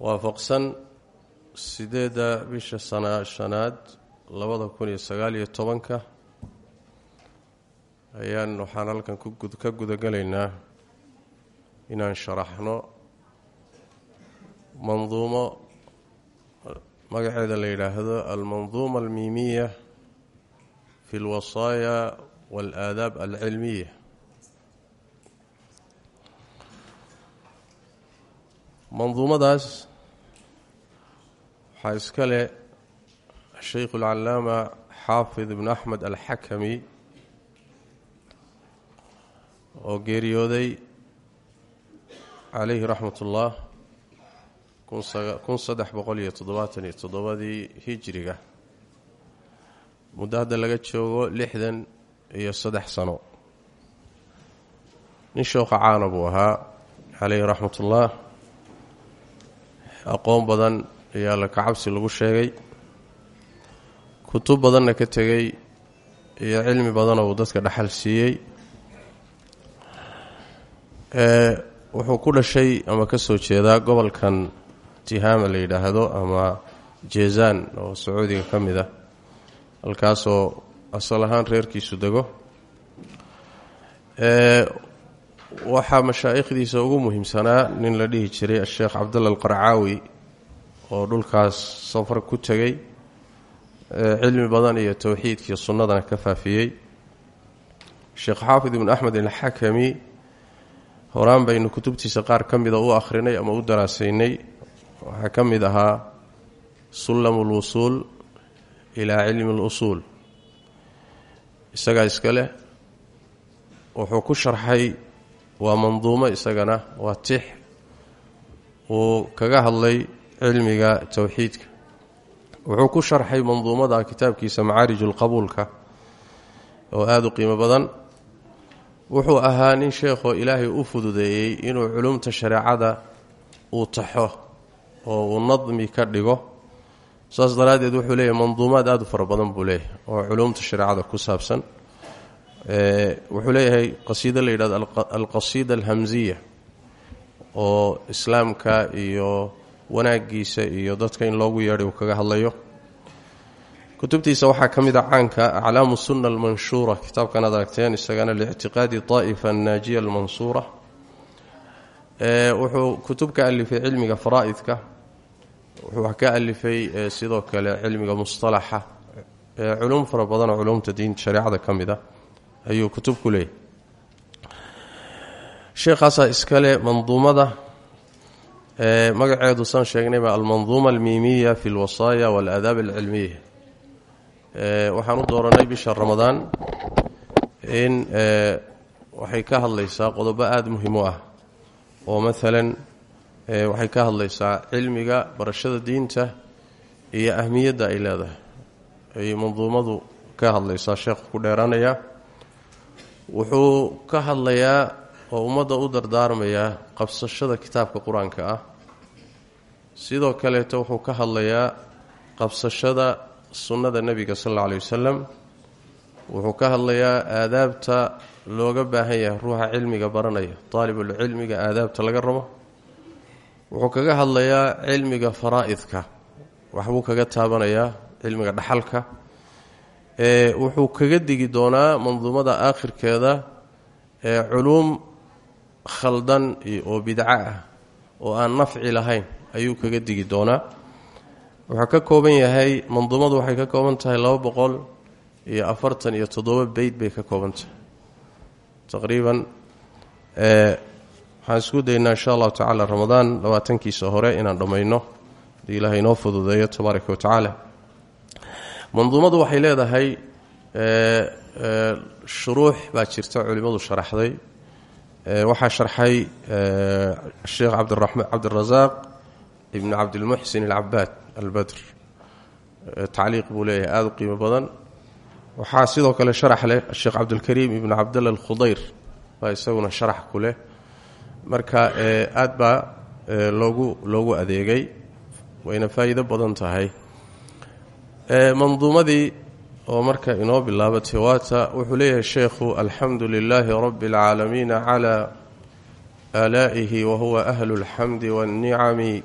waafaqsan sideedda bisha sana shanaad labada kun iyo sagaal iyo tobanka. Ayaan waxaan halkan ka gudagelaynaa inaan sharaxno manduumo magaceeda la yidhaahdo almanduuma almiimiya fi alwasaaya waalaadaab alcilmiya manduumadaas waxaa iska leh sheikhu alcalaama xaafid ibn axmed alxakami oo geeriyooday calayhi raxmat ullah kun saddex boqol iyo toddobaatan iyo toddobadii hijiriga. Muddo hadda laga joogo lixdan iyo saddex sano. Nin shooqa caana buu ahaa calayhi raxmat ullah aqoon badan ayaa la kacabsi lagu sheegay. Kutub badanna ka tegey iyo cilmi badanoo uu dadka dhexal siiyey. Wuxuu ku dhashay ama ka soo jeedaa gobolkan tihaama la yidhaahdo ama jeezaan oo sacuudiga ka mid ah. Halkaasoo asal ahaan reerkiisu dego waxaa mashaa'ikhdiisa ugu muhiimsanaa nin la dhihi jiray asheekh cabdalla alqarcaawi oo dhulkaas safar ku tegey cilmi badan iyo towxiidkiiyo sunnadana ka faafiyey. Sheekh xaafid ibn axmed alxakami horaan baynu kutubtiisa qaar ka mida u akhrinay ama u daraasaynay. Waxaa ka mid ahaa sullamu lwusuul ilaa cilmi اlusuul isagaa iska leh wuxuu ku sharxay waa manduumo isagana waa tix uu kaga hadlay cilmiga towxiidka wuxuu ku sharxay manduumada kitaabkiisa macaariju lqabuulka oo aada u qiimo badan. Wuxuu ahaa nin sheekhoo ilaahay u fududeeyey inuu culumta shareecada uu taxo oo uu nadmi ka dhigo. Saas daraaddeed wuxuu leeyahay manduumaad aada u fara badan buu leeyahay oo culumta shareecada ku saabsan wuxuu leeyahay qasiido la yidhahdo alqasiida alhamsiya oo islaamka iyo wanaagiisa iyo dadka in loogu yeedhay uu kaga hadlayo. Kutubtiisa waxaa ka mid a caanka aclaamu sunna almanshuura kitaabkan ad aragteen isagana liictiqaadi طaa'ifa annaajiya almansuura. Wuxuu kutub ka alifay cilmiga faraa'idka wuxuu ka alifay sidoo kale cilmiga musطalaxa culum fara badanoo culumta diinta shareecada ka mid a ayuu kutub ku leeyahy sheekhaasaa iskale manduumada magaceedu san sheegnayba almanduuma almiimiya fi اlwasaaya waاlaadaab alcilmiya. Waxaan u dooranay bisha ramadaan in waxay ka hadlaysaa qodobo aada muhiim u ah oo maalan waxay ka hadlaysaa cilmiga barashada diinta iyo ahmiyadda ay leedahay. Ay manduumadu ka hadlaysaa sheekhu ku dheeraanaya wuxuu ka hadlayaa oo ummadda u dardaarmayaa qabsashada kitaabka qur'aanka ah. Sidoo kaleeto wuxuu ka hadlayaa qabsashada sunnada nebiga sal alla aley wasalam wuxuu ka hadlayaa aadaabta looga baahan yahay ruuxa cilmiga baranaya daalibulcilmiga aadaabta laga rabo. Wuxuu kaga hadlayaa cilmiga faraa'idka waxbuu kaga taabanayaa cilmiga dhaxalka wuxuu kaga digi doonaa manduumada aakhirkeeda ee culuum khaldan oo bidco ah oo aan nafci lahayn ayuu kaga digi doonaa. Wuxuu ka kooban yahay manduumadu waxay ka kooban tahay laba boqol iyo afartan iyo toddoba beyd bay ka kooban tahay. Taqriiban waxaan isku daynaa insha allahu tacaala ramadaan labaatankiisa hore inaan dhammayno. Hadii ilaahay inoo fududeeyo tabaaraka wa manduumadu waxay leedahay shuruux baa jirta culimmadu sharaxday. Waxaa sharxay sheekh cabdirasaaq ibn cabdilmuxsin alcabaad albadr. Tacliiq buu leeyahay aada u qiimo badan. Waxaa sidoo kale sharax leh sheekh cabdilkariim ibn cabdalla alkhudayr baa isaguna sharax ku marka aad baa loogu loogu adeegay wayna faa'iido badan tahay manduumadii oo marka inoo bilaabatay waata wuxuu leeyahay sheekhu alxamdu lilaahi rabbi اlcaalamiina calى aalaa'ihi wahuwa ahlu اlxamdi wاlnicami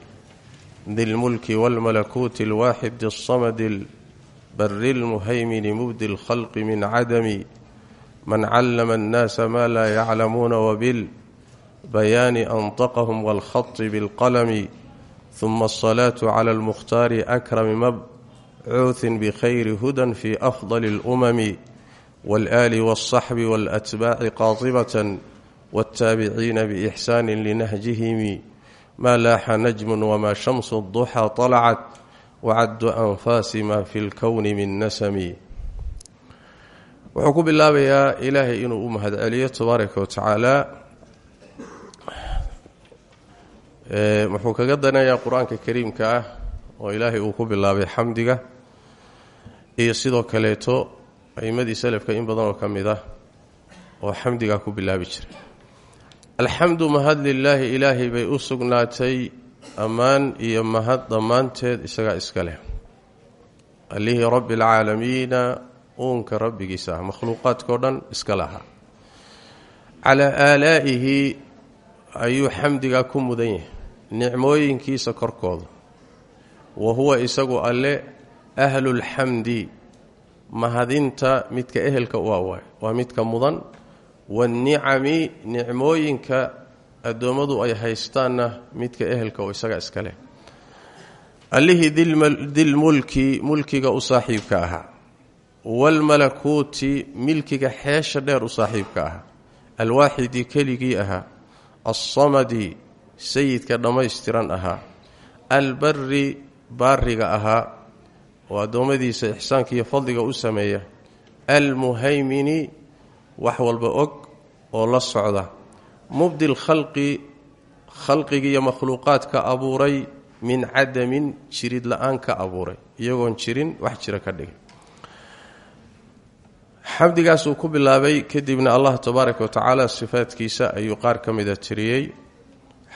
di lmulki wاlmalakuuti اlwaaxid الصamd اlbari اlmuhaymin mubdi اlkhalqi min cadami man callama الnaasa ma laa yaclamuuna wabilbayaani anطaqhm wاlkhaط bاlqalmi ثuma الصlaaة clى اlmukhtaari akrami mabcuuثi bkhayri huda fi afضل اlأmm wاlآli wالصaxbi wاlatbaaci qaطibaة wالtaabiciina bإxsaan linahjihimi ma laaxa najm wma shamsu الضuxى طalcat wacaddu anfaasi ma fi اlkowni min nasmi wuxuu ku bilaabayaa ilaahay inuu u mahadceliyo tabaaraka wa tacaala wuxuu kaga danayaa qur-aanka kariimka ah oo ilaahay uu ku bilaabay xamdiga iyo sidoo kaleeto a'imadii selafka in badan oo ka mid ah oo xamdigaa ku bilaabi jiray. Alxamdu mahad lilaahi ilaahay bay u sugnaatay ammaan iyo mahad dhammaanteed isagaa iska leh. Allihii rabbi alcaalamiina uunka rabbigiisa ah makhluuqaadkao dhan iska lahaa. Calaa aalaa'ihi ayuu xamdigaa ku mudan yahay nicmooyinkiisa korkooda. Wa huwa isagu alle ahlulxamdi mahadinta midka ehelka u awaay waa midka mudan. Waannicami nicmooyinka addoommadu ay haystaanna midka ehelka oo isaga iska leh. Allihii dilmulki mulkiga u saaxiibka ahaa. Waalmalakuuti milkiga xeesha dheer u saaxiibka ahaa. Alwaaxidi keligii ahaa. Alsamadi sayidka dhammaystiran ahaa. Albari baariga ahaa oo addoommadiisa ixsaanka iyo fadliga u sameeya almuhaymini wax walba og oo la socda. Mubdi lkhalqi khalqigi iyo makhluuqaadka abuuray min cadamin jirid la'aan ka abuuray iyagoon jirin wax jira ka dhigay. Xamdigaasuu ku bilaabay kadibna allah tabaaraka wa tacaala sifaadkiisa ayuu qaar ka mida tiriyey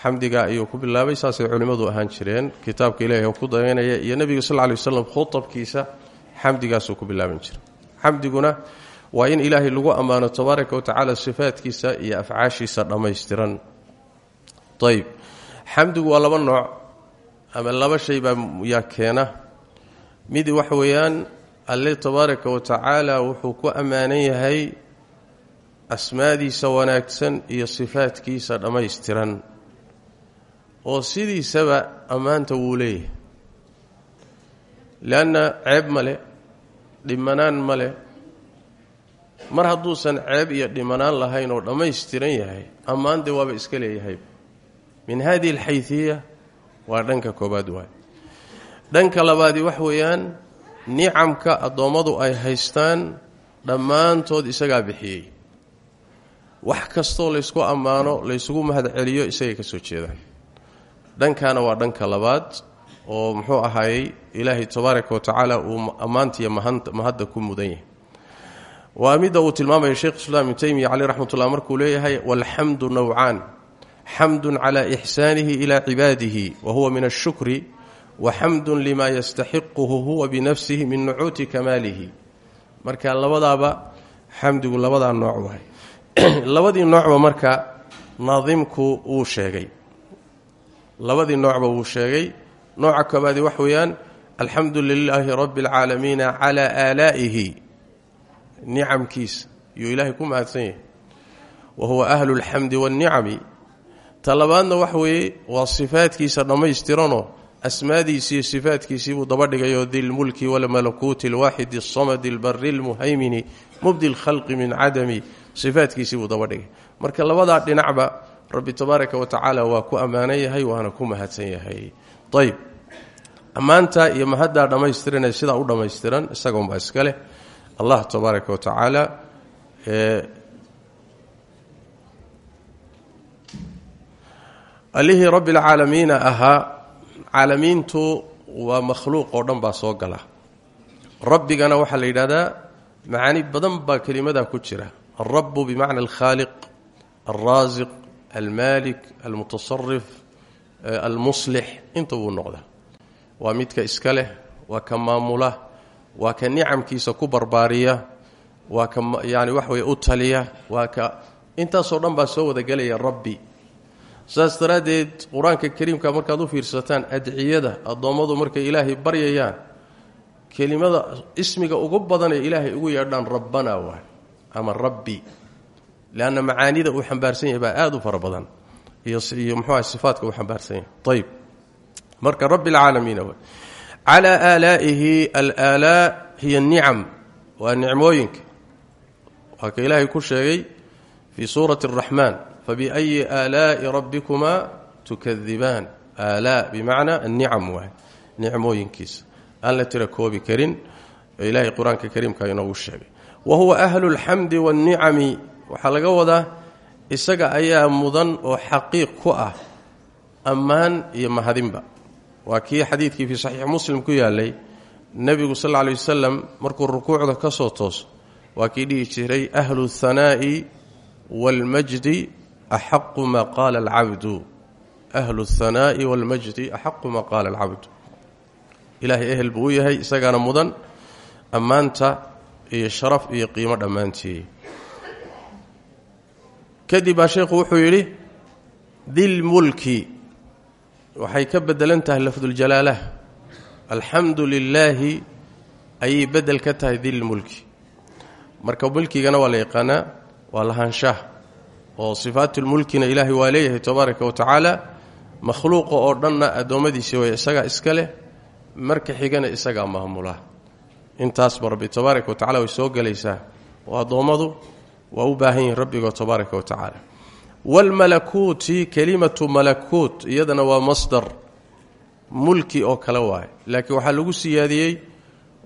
xamdigaa ayuu ku bilaabay saasay culimmadu ahaan jireen. Kitaabka ilaahi oo ku dayanaya iyo nebiga sal lay waslam khutabkiisa xamdigaasuu ku bilaaban jiray. Xamdiguna waa in ilaahay lagu ammaano tabaaraka wa tacaala iyo afcaashiisa dhammaystiran. Ayb xamdigu waa laba nooc ama laba shay baa yaa keena. Mid wax weeyaan alle tabaaraka wa wuxuu ku ammaanan yahay asmaadiisa wanaagsan iyo sifaadkiisa dhammaystiran oo sidiisaba ammaanta wuu leeyahay. Leanna ceeb ma le dhimanaan ma leh. Mar hadduusan ceeb iyo dhimanaan lahayn oo dhammaystiran yahay ammaan dee waaba iska leeyahay. Min hadihi alxaydiya waa dhanka koobaad waay. Dhanka labaadi wax weeyaan nicamka addoommadu ay haystaan dhammaantood isagaa bixiyey. Wax kastoo laysku ammaano laysugu mahadceliyo isagay ka soo jeedaan dhankaana waa dhanka labaad oo muxuu ahaayey ilaahay tabaaraka wa tacaala uu ammaantiiyo mahadda ku mudan yahay. Waa midda uu tilmaamaya sheikh islaam ibnu taymiya caleyh raxmatullah markuu leeyahay walxamdu nowcaan xamdun calaa ixsaanihi ilaa cibaadihi wa huwa min ashukri wa xamdun lima yastaxiquhu huwa binafsihi min nucuuti kamaalihi. Marka labadaaba xamdigu labadaa nooc waay. Labadii noocba marka naadimku wuu sheegay labadii noocba wuu sheegay. Nooca koobaadi wax weeyaan alxamdu lilaahi rabbi alcaalamiina calaa aalaa'ihi. Nicamkiisa iyuu ilaahay ku mahadsan yahay. Wa huwa ahlu lxamdi waannicami ta labaadna wax weeye waa sifaadkiisa dhammaystiranoo asmaadiisii iyo sifaadkiisii buu dabadhigayo dilmulki walmalakuuti alwaaxidi alsamadi albari lmuhaymini mubdi lkhalqi min cadami. Sifaadkiisii buu dabadhigay marka labadaa dhinacba rabbi tabaaraka wa tacaala waa ku ammaanan yahay waana ku mahadsan yahay. Ayb ammaanta iyo mahaddaa dhammaystiranee sidaa u dhammaystiran isagoonbaa iska leh. Allah tabaaraka wa tacaala allihii rabbi alcaalamiina ahaa caalamiintu waa makhluuq oo dhan baa soo gala. Rabbigana waxaa la yidhahdaa macaani badan baa kelimadaa ku jira. Alrabu bimacna alkhaaliq alraasiq almaalik almutasarif almuslix inta wuu noqdaa waa midka iska leh waa ka maamula waa ka nicamkiisa ku barbaariya waa ka yani wax weye u taliya waa ka intaasoo dhan baa soo wada gelaya rabbi saas daraaddeed qur'aanka kariimka markaad u fiirsataan adciyada addoommadu markay ilaahay baryayaan kelimada ismiga ugu badanee ilaahay ugu yeedhaan rabbana waay ama rabbi leanna macaanida uu xambaarsan yahay baa aada u fara badan iyo muxuuaha sifaatka uu xambaarsan yahay ayb marka rabbi alcaalamiina waay calaa aalaa'ihi alaalaa hiya nicam waa nicmooyinka waa ka ilaahay ku sheegay fii suurati araxmaan fabiayi aalaa'i rabbikumaa tukadibaan aalaa bimacnaa annicam waay nicmooyinkiisa aan la tira karin ee ilaahay kariimka inoogu sheegay wa huwa ahlu lxamdi waannicami waxaa laga wadaa isaga ayaa mudan oo xaqiiq ku ah ammaan iyo mahadinba. Waa kii xadiidkii fii saxiix muslim ku yaalay. Nebigu sal lay wasalam markuu rukuucda ka soo tooso waa kii dhihi jiray ahlu hanaa'i waalmajdi axaqu maa qaala alcabdu. Ahlu hanaa'i waalmajdi axaqu maa qaala alcabdu. Ilaahay ehel buu u yahay isagaana mudan ammaanta iyo sharaf iyo qiimo dhammaantii kadib baa sheekhu wuxuu yidhi dilmulki waxay ka bedelan tahay lafduljalaalaah alxamdu lilaahi ayay bedel ka tahay dilmulki marka mulkigana waa la yaqaanaa waa lahaanshaah oo sifaatulmulkina ilaahay waa leeyahay tabaaraka wa tacaala makhluuqa oo dhanna addoommadiisi way isagaa iska leh marka xigana isagaa maamula. Intaasba rabbi tabaaraka wa tacala way soo gelaysaa oo addoommadu waa u baahan yihiin rabbigo tabaaraka wa tacaala. Waalmalakuuti kelimatu malakuut iyadana waa masdar mulki oo kale waaye. Laakiin waxaa lagu siyaadiyey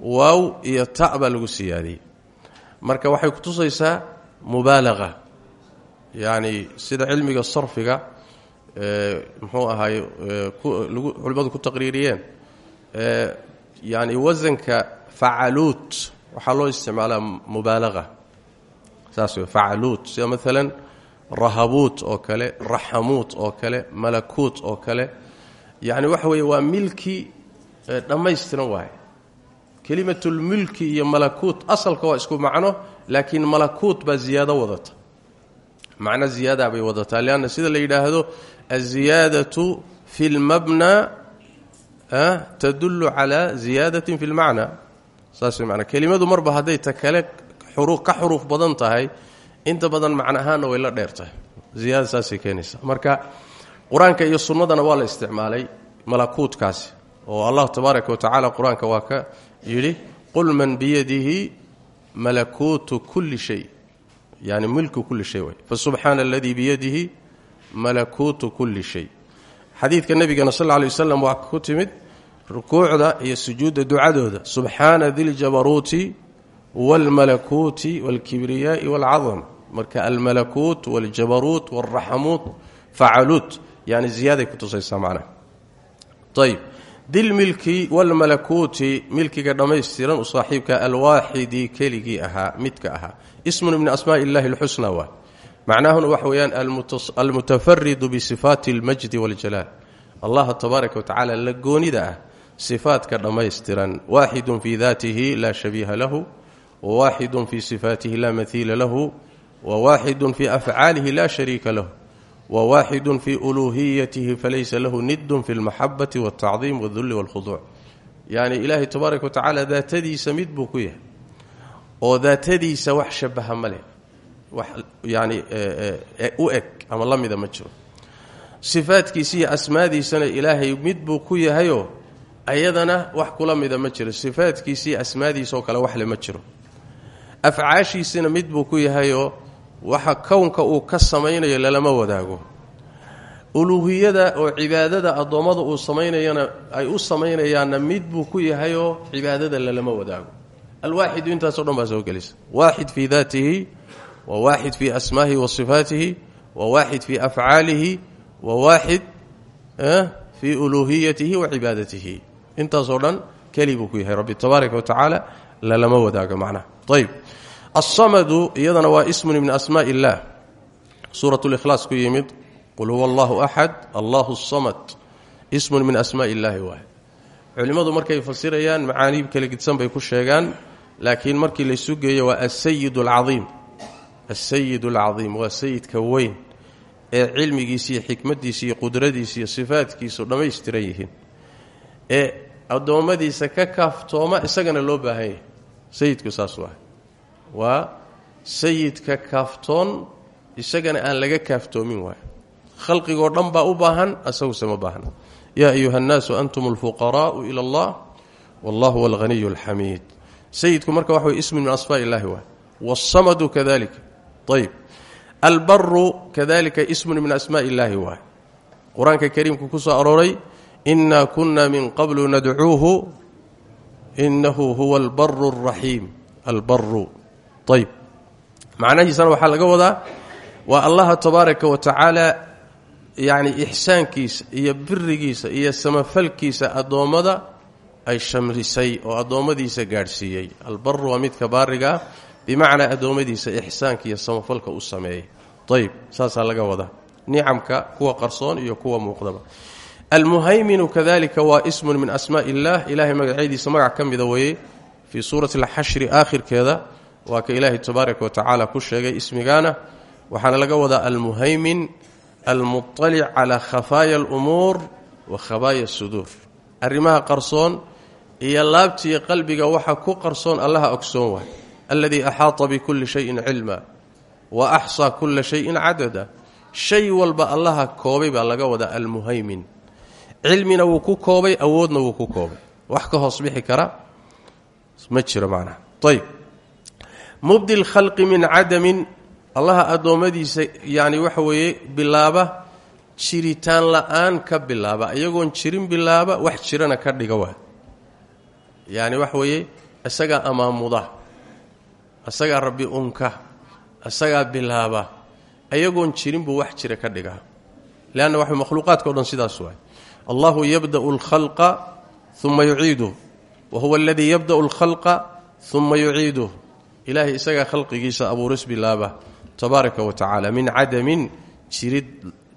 waaw iyo ta baa lagu siyaadiyey. Marka waxay kutusaysaa mubaalaqa yacni sida cilmiga sarfiga muxuu ahaay culimmadu ku taqriiriyeen yani wasanka facaluut waxaa loo isticmaalaa mubaalaqa saas wey facaluut sida maalan rahabuut oo kale raxamuut oo kale malakuut oo kale. Yacni waxa weeye waa milki dhammaystiran waaye. Kelimatulmulki iyo malakuut asalka waa isku macno laakiin malakuut baa ziyaado wadata. Macno ziyaada bay wadataa leanna sida la yidhaahdo aziyaadatu fi lmabna tadullu calaa ziyaadatin fi lmacna saas wey kelimadu marba hadday ta kale ka xuruuf badan tahay inta badan macno way la dheer tahay. Ziyaada saasay marka qur'aanka iyo sunnadana waa la isticmaalay malakuutkaasi oo allah tabaaraka wa tacaala qur'aanka waa ka yidhi qul man biyadihi malakuutu kulli shay. Yani milku kulli shay way. Fasubxaana aladii biyadihi malakuutu kulli shay. Xadiidka nebigana sal lla lay waslam waa ku timid rukuucda iyo sujuudda ducadooda. Subxaana diljabaruuti wاlmalakuuti wاlkibriyaai wاlcadam marka almalakuut wاljabaruut wاlraxamuut facaluut yani ziyaaday kutusaysaa macnaha ayb dil milki wاlmalakuuti milkiga dhammaystiran u saaxiibka alwaaxidi keligii ahaa midka ahaa ismun min asmaءi اllahi اlxusna waa macnahuna waxa weeyaan almutafaridu bisifaati اlmajdi wاljalaal allaha tabaaraka wa tacaala la goonida ah sifaadka dhammaystiran waaxidun fii daatihi laa shabiiha lahu wawaaxidun fii sifaatihi laa mahiila lahu wawaaxidun fii afcaalihi laa shariika lahu wawaaxidun fii uluuhiyatihi falaysa lahu nidun fi lmaxabati waltacdiim waaldulli walkhuduuc yacni ilaahay tabaaraka wa tacaala daatadiisa mid buu ku yahay oo daatadiisa wax shabaha ma leh wax yacni u eg ama la mida ma jiro sifaadkiisa iyo asmaadiisana ilaahay mid buu ku yahayoo ayadana wax kula mida ma jiro sifaadkiisa ma jiro afcaashiisina mid buu ku yahayoo waxa kownka uu ka samaynayo lalama wadaago. Uluuhiyada oo cibaadada addoommada uu samaynayana ay u samaynayaanna mid buu ku yahayoo cibaadada lalama wadaago. Alwaaxidu intaasoo dhan baa soo gelisa waaxid fii daatihi wa waaxid fii asmaa'ihi wa sifaatihi wa waaxid fii afcaalihi wa waaxid fii uluuhiyatihi wa cibaadatihi. Intaasoo dhan keli buu ku yahay. Rabbi tabaaraka wa tacaala lalama wadaago macnaha ayb alsamadu iyadana waa ismun min asmaai illaah suurat likhlaas ku yimid qul huwa allahu axad allahu samad ismun min asmaai illaahi waay. Culimmadu markay fasirayaan macaaniib kala gidsan bay ku sheegaan laakiin markii laysu geeyo waa asayid alcaiim asayid alcadiim waa sayidka weyn ee cilmigiisa iyo xikmaddiisa iyo qudradiisa iyo sifaadkiisu dhammaystiran yihiin. Ee addoommadiisa ka kaaftooma isagana loo baahan sayidku saas waa waa sayidka kaaftoon isagana aan laga kaaftoomin waayo. Khalqigoo dhan baa u baahan asaguse ma baahna yaa ayuha annaasu antum alfuqaraa'u ila allah wallahu huwa alghaniyu alxamiid sayidku marka waxa way ismin min asmaa illahi waay wاsamadu kadalika ayb albaru kadalika ismun min asmaa illaahi waay qur'aanka kariimku ku soo arooray inaa kuna min qablu nadcuuhu inahu huwa albaru اraxiim albaru ayb macnahiisana waxaa laga wadaa waa allaha tabaaraka wa tacaala yacni ixsaankiisa iyo birigiisa iyo samafalkiisa addoommada ay shamrisay oo addoommadiisa gaadhsiiyey albaru waa midka baariga ah bimacnaa addoommadiisa ixsaanka iyo samafalka u sameeyey ayb saasaa laga wadaa nicamka kuwa qarsoon iyo kuwa muuqdaba almuhayminu kadalika waa ismun min asmaa illah ilahay magacyadiisa magac ka mida weeye fii suurati alxashri aakhirkeeda. Waa ka ilaahay tabaaraka wa tacaala ku sheegay ismigaana. Waxaana laga wadaa almuhaymin almuطalic calaa khafaaya alumuur wa khabaaya asuduur arrimaha qarsoon iyo laabtiiyo qalbiga waxa ku qarsoon allaha ogsoon waay aladii axaata bikulli shayin cilma wa axsaa kulla shayin cadada. Shay walba allaha koobay baa laga wadaa almuhaymin cilmina wuu ku koobay awoodna wuu ku koobay. Wax ka hoos bixi kara ma jiro macnaha ayb mubdi lkhalqi min cadamin allaha addoommadiisa yacni waxa weeye bilaaba jiritaan la'aan ka bilaaba. Iyagoon jirin bilaaba wax jirana ka dhiga waa. Yacni waxa weeye isagaa amaamuda isagaa rabbi unka isagaa bilaaba ayagoon jirin buu wax jira ka dhigaa leanna wax makhluuqaadka o dhan sidaas waay allahu yabda'u alkhalqa uma yuciiduh wa huwa aladii yabda'u alkhalqa uma yuciiduh ilaahay isagaa khalqigiisa abuuris bilaaba tabaaraka wa tacaala min cadamin jirid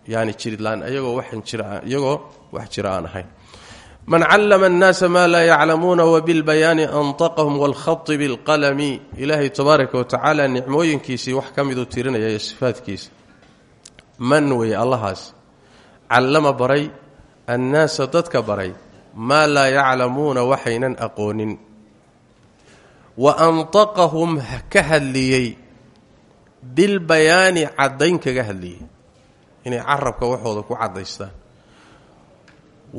yani jirid la'aan ayagoo waxan jira iyagoo wax jira aan ahayn. Man callama annaasa maa laa yaclamuuna wabilbayaani antaqahum waalkhati bilqalami. Ilaahay tabaaraka wa tacaala nicmooyinkiisii wax ka miduu tirinaya iyo sifaadkiisa. Man annaasa dadka baray maa laa yaclamuuna waxaynan aqoonin wa antaqahum ka hadliyey. bilbayaani caddayn kaga hadliyey. inay carabka waxooda ku caddaystaan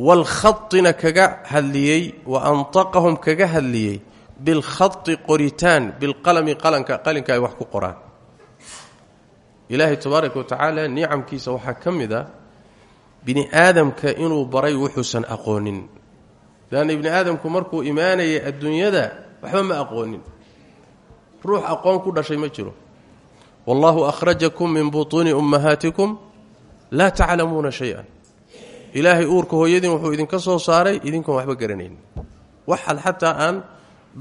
waalkhatina kaga hadliyey. wa antaqahum kaga hadliyey. bilkhati qoritaan bilqalami qalanka qalinka ay wax ku qoraan ilaahay tabaaraka wa tacaala nicamkiisa waxaa ka mid a bini aadamka inuu baray wuxuusan aqoonin. Leanna ibni aadamku markuu imaanayay adduunyada waxba ma aqoonin. Ruux aqoon ku dhashay ma jiro. Wallahu akhrajakum min butuuni ummahaatikum laa taclamuuna shay-an. Ilaahay uurka hooyadiin wuxuu idinka soo saaray idinkoon waxba garanayn. Waxaad xataa aan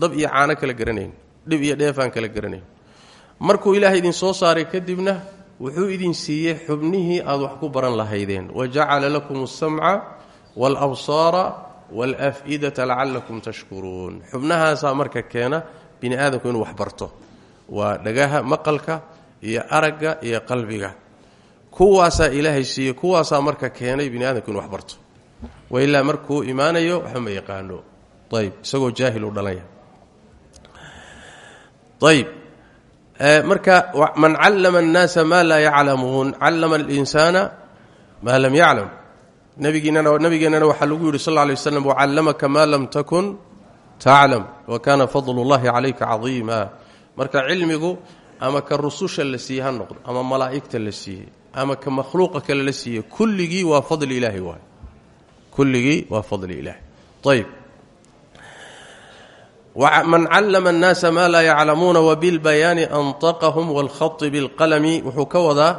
dab iyo caano kala garanayn dhib iyo dheefaan kala garanayn. Markuu ilaahay idin soo saaray kadibna wuxuu idin siiyey xubnihii aad wax ku baran lahaydeen. Wajacala lakum alsamca waalabsaara waalaf-idata lacalakum tashkuruun. Xubnahaasaa marka keena bini aadamku inuu wax barto. Waa dhagaha maqalka iyo aragga iyo qalbiga. Kuwaasaa ilaahay siiyey kuwaasaa marka keenay bini aadamku inu wax barto. Wailaa markuu imaanayo waxba ma yaqaano. Ayb isagoo jaahil u dhalanya ayb marka man callama annaasa maa laa yaclamuun callama alinsaana maa lam yaclam. Nabigeennana waxaa lagu yidhi sal alay waslam wacallamaka maa lam takun taclam wa kaana fadlu llahi calayka cadiima. Marka cilmigu ama ka rususha la siiyey ha noqdo ama malaa'igta la siiyey ama ka makhluuqa kale la siiyey kulligii waa fadli ilaahi waay. Kulligii waa fadli ilaahi ayb man callama annaasa maa laa yaclamuuna wabilbayaani antaqahum waalkhati bilqalami wuxuu ka wadaa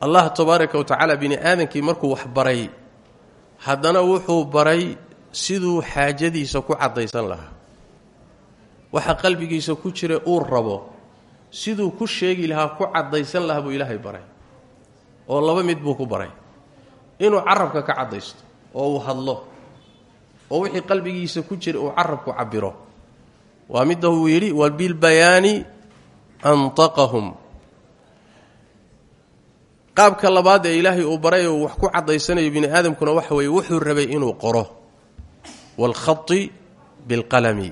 allah tabaaraka wa tacaala bini aadamkii markuu wax baray haddana wuxuu baray siduu xaajadiisa ku caddaysan lahaa waxa qalbigiisa ku jira uu rabo siduu ku sheegi lahaa ku caddaysan lahaa buu ilaahay baray oo laba mid buu ku baray inuu carabka ka caddaysto oo uu hadlo oo wixii qalbigiisa ku jira uu carabku cabiro waa midda uu yidhi wabilbayaani antaqahum qaabka labaad ee ilaahay uu baray oo wax ku cadaysanayo bini aadamkuna waxa weeye wuxuu rabay inuu qoro. Waalkhati bilqalami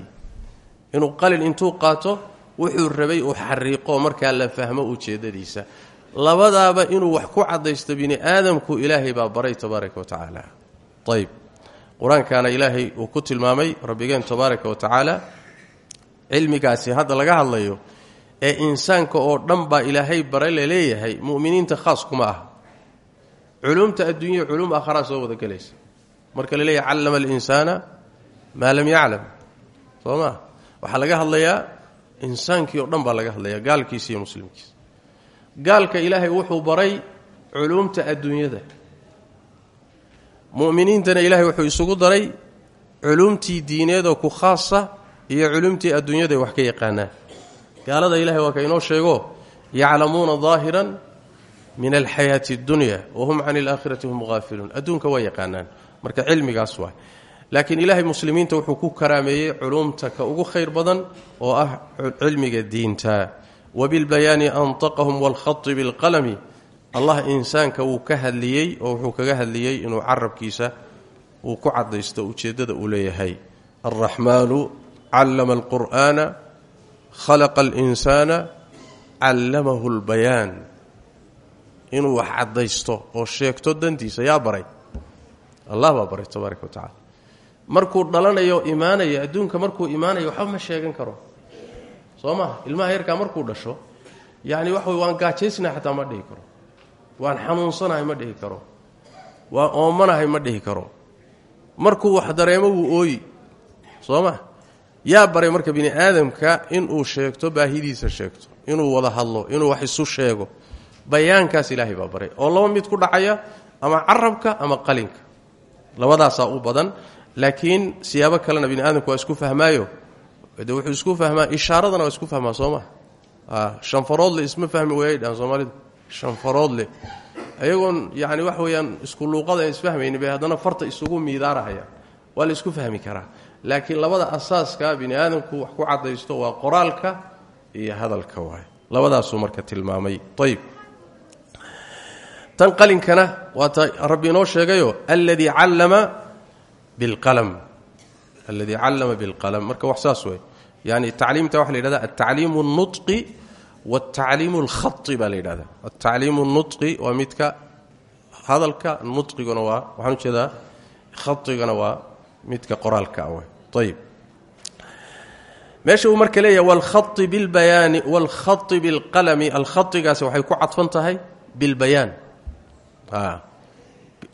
inuu qalin intuu qaato wuxuu rabay uu xariiqo markaa la fahmo ujeeddadiisa. Labadaaba inuu wax ku cadaysto bini aadamku ilaahay baa baray tabaaraka wa tacaala qur'aankaana ilaahay uu ku tilmaamay rabbigeen tabaaraka wa tacaala cilmigaasi hadda laga hadlayo ee insaanka oo dhan baa ilaahay bare la leeyahay mu'miniinta khaas kuma ah culumta adduunya culum aakharaa soo wada gelaysa marka la leeyahay callama alinsaana maa lam yaclam. Soo maa waxaa laga hadlayaa insaankii oo dhan baa laga hadlayaa gaalkiisa iyo muslimkiisa. Gaalka ilaahay wuxuu baray culumta adduunyada mu'miniintana ilaahay wuxuu isugu daray culumtii diineedoo ku khaasa iyo culumtii adduunyada wax ka yaqaanaan. Gaalada ilahay waa ka inoo sheego yaclamuuna daahiran min alxayaati addunya wahum can ilaakhirati hum haafiluun adduunka waa yaqaanaan marka cilmigaas waa. Laakiin ilaahay muslimiinta wuxuu ku karaameeyey culumta ka ugu khayr badan oo ah cilmiga diinta. Wabilbayaani antaqahum waalkhati bilqalami allah insaanka wuu ka hadliyey oo wuxuu kaga hadliyey inuu carabkiisa uu ku cadaysto ujeeddada uu leeyahay. Alraxmaanu callama alqur'aana khalaqa alinsaana callamahu lbayaan inuu wax caddaysto oo sheegto dantiisa yaa baray? Allah baa baray tabaaraka wa tacala markuu dhalanayo imaanayo adduunka markuu imaanayo waxba ma sheegan karo. Soo maha ilmaha yarkaa markuu dhasho yacni waxa wey waan gaajaysnahay xataa ma dhihi karo waan xanuunsanahay ma dhihi karo. Waan oomanahay ma dhihi karo. Markuu wax dareemo wuu ooyi. Soo ma? Baray marka bini aadamka inuu sheegto baahidiisa sheegto inuu wada hadlo inuu wax isu sheego. Bayaankaas ilaahay baa baray. Oo laba mid ku dhacaya ama carabka ama qalinka. Labadaasaa u badan. Laakiin siyaabo kalena bini aadamku isku fahmaayo. De wuxuu isku fahmaa ishaaradana isku fahmaa soo maa shanfaroodle isma fahmi waayay dhahan soomaalidu shanfaroodle ayagoon yacni wax weeyaan isku luuqada aan isfahmayni bay haddana farta isugu miidaarahaya. Waa la isku fahmi karaa. Laakiin labada asaaska bini aadamku wax ku cadaysto waa qoraalka iyo hadalka waay labadaasuu marka tilmaamay. Ayb tan qalinkana waata rabbi inoo sheegayo alladii callama bilqalam. Alladii callama bilqalam. Marka wax saas wey yani tacliimta waxa la yidhahda altacliimu wtacliimu lkhai baa la yidhahda atacliimu nutqi waa midka hadalka nuqiguna waa waxaan u jeedaa khaigana waa midka qoraalka ah ayb meesha uu marka leeyahay wlkhai bilbayaani wlkhai bilqalami alkhaigaasi waxay ku cadfan tahay bilbayaan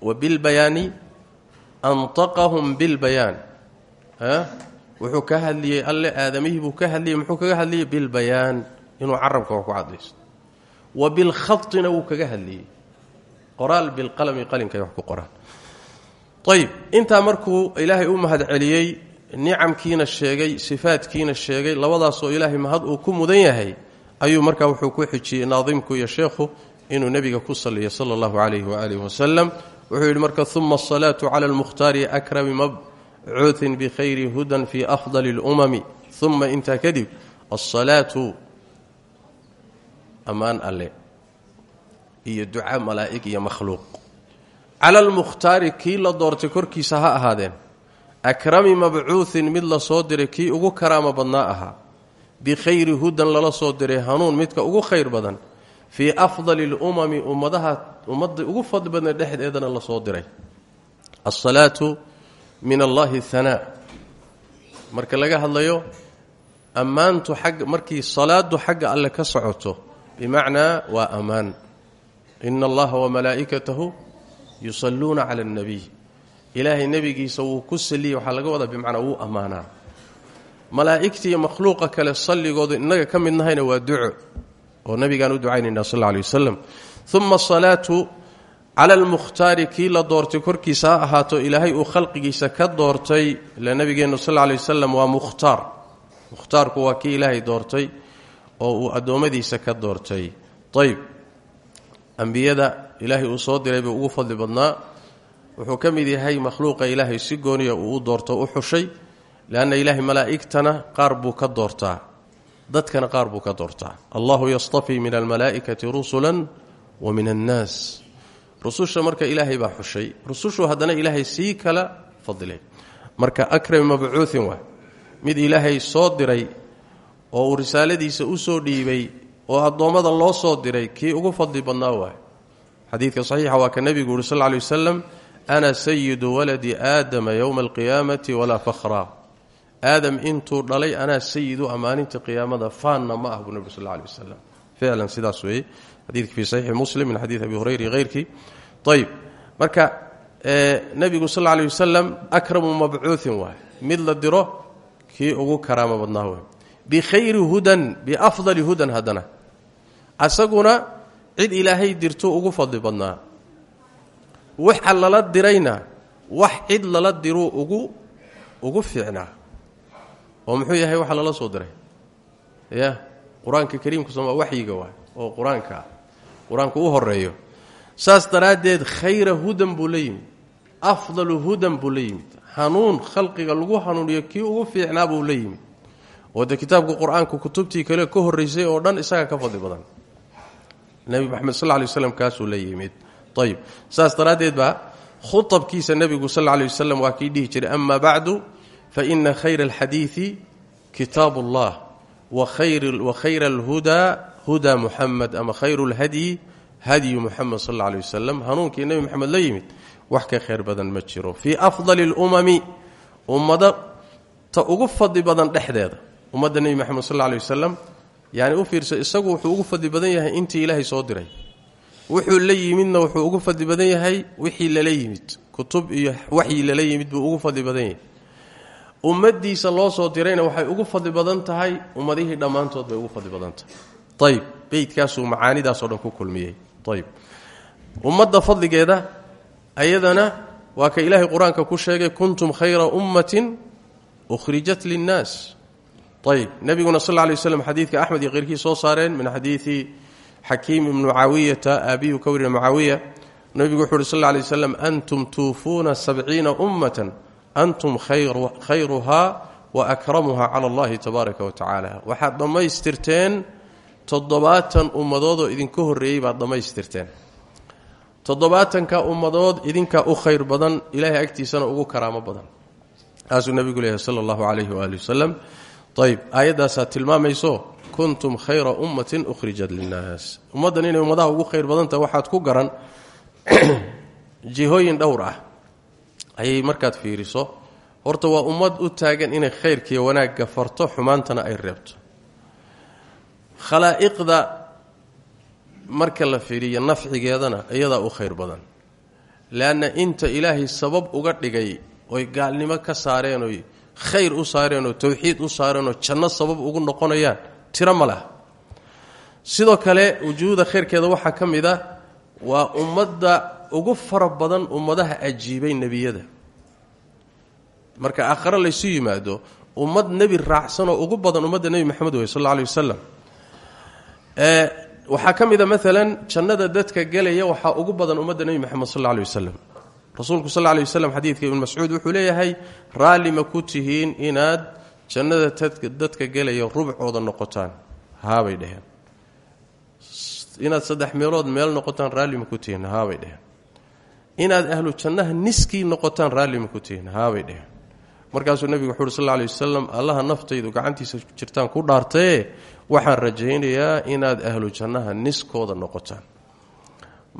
wabilbayaani antaqahum bilbayaan wuxuu ka hadliyey alle aadamihii buu ka hadliyey muxuu kaga hadliyey bilbayaan inuu carabka wax ku cadaysto wa bilkhaina wuu kaga hadliyey. Qoraal bilqalami qalinkay wax ku qoraan. Ayb intaa markuu ilaahay u mahad celiyey nicamkiina sheegay sifaadkiina sheegay labadaasoo ilaahay mahad uu ku mudan yahay ayuu markaa wuxuu ku xijiyey naadimku iyo sheekhu inuu nebiga ku saliyo sala allahu calayhi waaalih wasalam wuxuu yidhi marka uma asalaatu cala almukhtaari akrami mabcuuhin bikhayri hudan fi afdali اlumami uma intaa kadib asalaatu ammaan alle. Iyo duca malaa'ig iyo makhluuq. Cala almukhtaari kii la doortay korkiisa ha ahaadeen. Akrami mabcuuhin mid la soo diray kii ugu karaamo badnaa ahaa. Bikhayri hudan lala soo diray hanuun midka ugu khayr badan. Fii afdali lumami ummadaha ummadda ugu fadli badna dhexdeedana la soo diray. Alsalaatu min allahi hanaa marka laga hadlayo ammaantu xagga markii salaadu xagga alle ka socoto bimacnaa waa ammaan ina allaha wamalaa'ikatahu yusalluuna cala alnabiy ilaahay nebigiisa wuu ku saliyey waxaa laga wadaa bimacnaa wuu ammaanaa malaa'igta iyo makhluuqa kale salligoodu innaga ka midnahayna waa duco oo nabigaan u ducaynayna sal alla alay wasalam uma asalaatu cala almukhtaari kii la doortay korkiisa ha ahaato ilaahay uu khalqigiisa ka doortay ila nabigeennu sal alla lay wasalam waa mukhtaar. Mukhtaarku waa kii ilaahay doortay oo uu addoommadiisa ka doortay. Ayb ambiyada ilaahay uu soo diray buu ugu fadli badnaa. Wuxuu ka mid yahay makhluuqa ilaahay si gooniya uu doorto u xushay leanna ilaahay malaa'igtana qaar buu ka doortaa. Dadkana qaar buu ka doortaa. Allahu yastafii min almalaa'ikati rusulan wa min annaas. Rususha marka ilaahay baa xushay. Rusushu haddana ilaahay sii kala fadilay marka akrami mabcuuin waa mid ilaahay soo diray oo uu risaaladiisa u soo dhiibay oo addoommada loo soo diray kii ugu fadli badnaa waay xadiidka saxiixa waa ka nebigu yuhi sal ly waslam ana sayidu waladi aadama yowma alqiyaamati walaa fakhra. Aadam intuu dhalay anaa sayidu ammaaninta qiyaamada faanna ma ah buu nebigu sal wasalam ficlan sidaas weeye. Xadiidka fii saxiixi muslim min xadiid abi hurayra hayrkii ayb marka nebigu sal ley wasalam akramu mabcuuin waay mid la diro kii ugu karaamo badnaa wey bikhayri hudan biafdali hudan haddana. Asaguna cid ilaahay dirto ugu fadli badnaa. Waxa lala dirayna wax cid lala diruu ugu ugu fiicnaa. Oo muxuu yahay waxa lala soo diray? Ya qur'aanka kariimka sooma waxyiga waay oo qur'aanka qur'aanku u horeeyo saas daraaddeed khayra hudan buu la yimid afdalu hudan buu la yimid. Hanuun khalqiga lagu hanuuniyo kii ugu fiicnaa buu la yimid oo de kitaabka qur'aanku kutubtii kale ka horraysay oo dhan isaga ka fadli badan. Nebi moxamed sal ly waslam kaasuu la yimid. Ayib saas daraaddeed baa khuabkiisa nebigu sal ley wasalam waa kii dhihi jiray ama bacdu faina khayra alxadiidi kitaabu اllah wa khayra alhudaa hudaa muxamed ama khayru lhadyi hadyu muxamed sal aley wasalam hanuunkii nebi moxamed la yimid wax ka khayr badan ma jiro. Fii afdali اlumami ummada ta ugu fadli badan dhexdeeda ummadda nebi moxamed sal alla aley wasalam yani u fiirsa isagu wuxuu ugu fadli badan yahay intii ilaahay soo diray. Wuxuu la yimidna wuxuu ugu fadli badan yahay wixii lala yimid kutub iyo waxyi lala yimid buu ugu fadli badan yahay. Ummadiisa loo soo dirayna waxay ugu fadli badan tahay ummadihii dhammaantood bay ugu fadli badan tahay. Ayb beydkaasuu macaanidaasoo dhan ku kulmiyey. Ayb ummadda fadligeeda ayadana waa ka ilaahay qur'aanka ku sheegay kuntum khayra ummatin ukhrijat linnaas ayb nebiguna sal lay waslam xadiidka axmed iyo keyrkii soo saareen min xadiidi xakiim ibnu mucaawiyata aabiyu ka warina mucaawiya. Nebigu wuxu uhi sal lay waslam antum tuufuuna sabciina ummatan. Antum khayruhaa wa akramuha cala allahi tabaaraka wa tacaala. Waxaad dhammaystirteen toddobaatan ummadoodoo idinka horreeyey baad dhammaystirteen. Toddobaatanka ummadood idinkaa u khayr badan ilaahay agtiisana ugu karaamo badan. Taasuu nebigu leeyahay sala allahu calayhi waali wasalam ayb aayaddaasaa tilmaamayso kuntum khayra ummatin ukhrijat linnaas. Ummaddan inay ummadaha ugu khayr badan tahay waxaad ku garan jihooyin dhowr ah. Ayay markaad fiiriso. Horta waa ummad u taagan inay khayrkiiyo wanaagga farto xumaantana ay reebto. Khalaa'iqda marka la fiiriyo nafcigeedana iyadaa u khayr badan. Leanna inta ilaahay sabab uga dhigay oy gaalnimo ka saareen oy khayr u saareen oo towxiid u saareen oo janno sabab ugu noqonayaan tiro ma laha. Sidoo kale wujuuda khayrkeeda waxaa ka mid waa ummadda ugu fara badan ummadaha ajiibay nebiyada. Marka aakhare laysu yimaado ummad nebi raacsanoo ugu badan ummadda nebi moxamed wey sal alla aley wasalam waxaa ka mid a maalan jannada dadka gelaya waxaa ugu badan ummadda nebi moxamed sal alla wasalam rasuulku sal ley waslam xadiidka ibnu mascuud wuxuu leeyahay raalli ma ku tihiin inaad jannada dadka gelaya rubcooda noqotaan. Haabay dheheen inaad saddex meelood meel noqotaan raalli ma ku tihiin. Haabay dheheen inaad ahlu jannaha niskii noqotaan raalli ma ku tihiin. Haabay dheheen markaasuu nebigu wuxu uhi sal ley wasalam allaha naftaydu gacantiisa jirtaan ku dhaartaye waxaan rajaynayaa inaad ahlu jannaha niskooda noqotaan.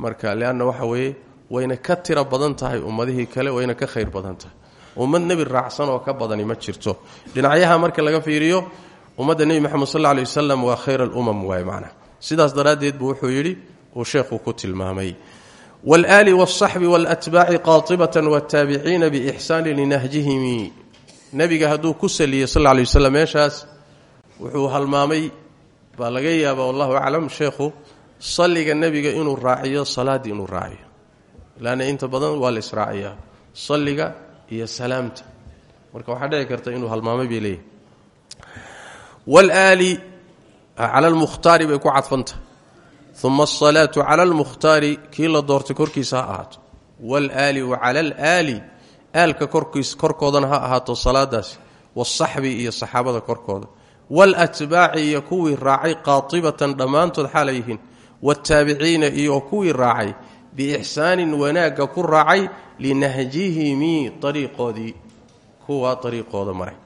Marka leanna waxa weeye wayna ka tiro badan tahay ummadihii kale wayna ka khayr badan tahay. Ummad nebi raacsan oo ka badani ma jirto. Dhinacyaha marka laga fiiriyo ummadda nebi moxamed sal aley wasalam waa khayr alumam waay macna. Sidaas daraaddeed buu wuxuu yidhi uu sheekhu ku tilmaamay. Waalaali walsaxbi waalatbaaci qaatibatan wataabiciina biixsaani linahjihimi nebiga hadduu ku saliyey sal ley waslm meeshaas wuxuu halmaamay baa laga yaaba wallahu aclam sheekhu salliga nebiga inuu raaciyo salaaddii inuu raaciyo lanna inta badan waa la israaciyaa. Salliga iyo salaamta. Marka waxaa dhici karta inuu halmaamay bay leeyahy walaali cala almukhtaari bay ku cadfantah uma asalaatu cala almukhtaari kii la doortay korkiisa ha ahaato. Waalaali wa cala alaali aalka korkiis korkoodana ha ahaato salaadaasi waasaxbi iyo saxaabada korkooda. Waalatbaaci iyo kuwii raacay qaatibatan dhammaantood xaalay yihiin. Wataabiciina iyo kuwii raacay biixsaanin wanaagga ku raacay linahjihimi ariiqoodii kuwa ariiqooda maray.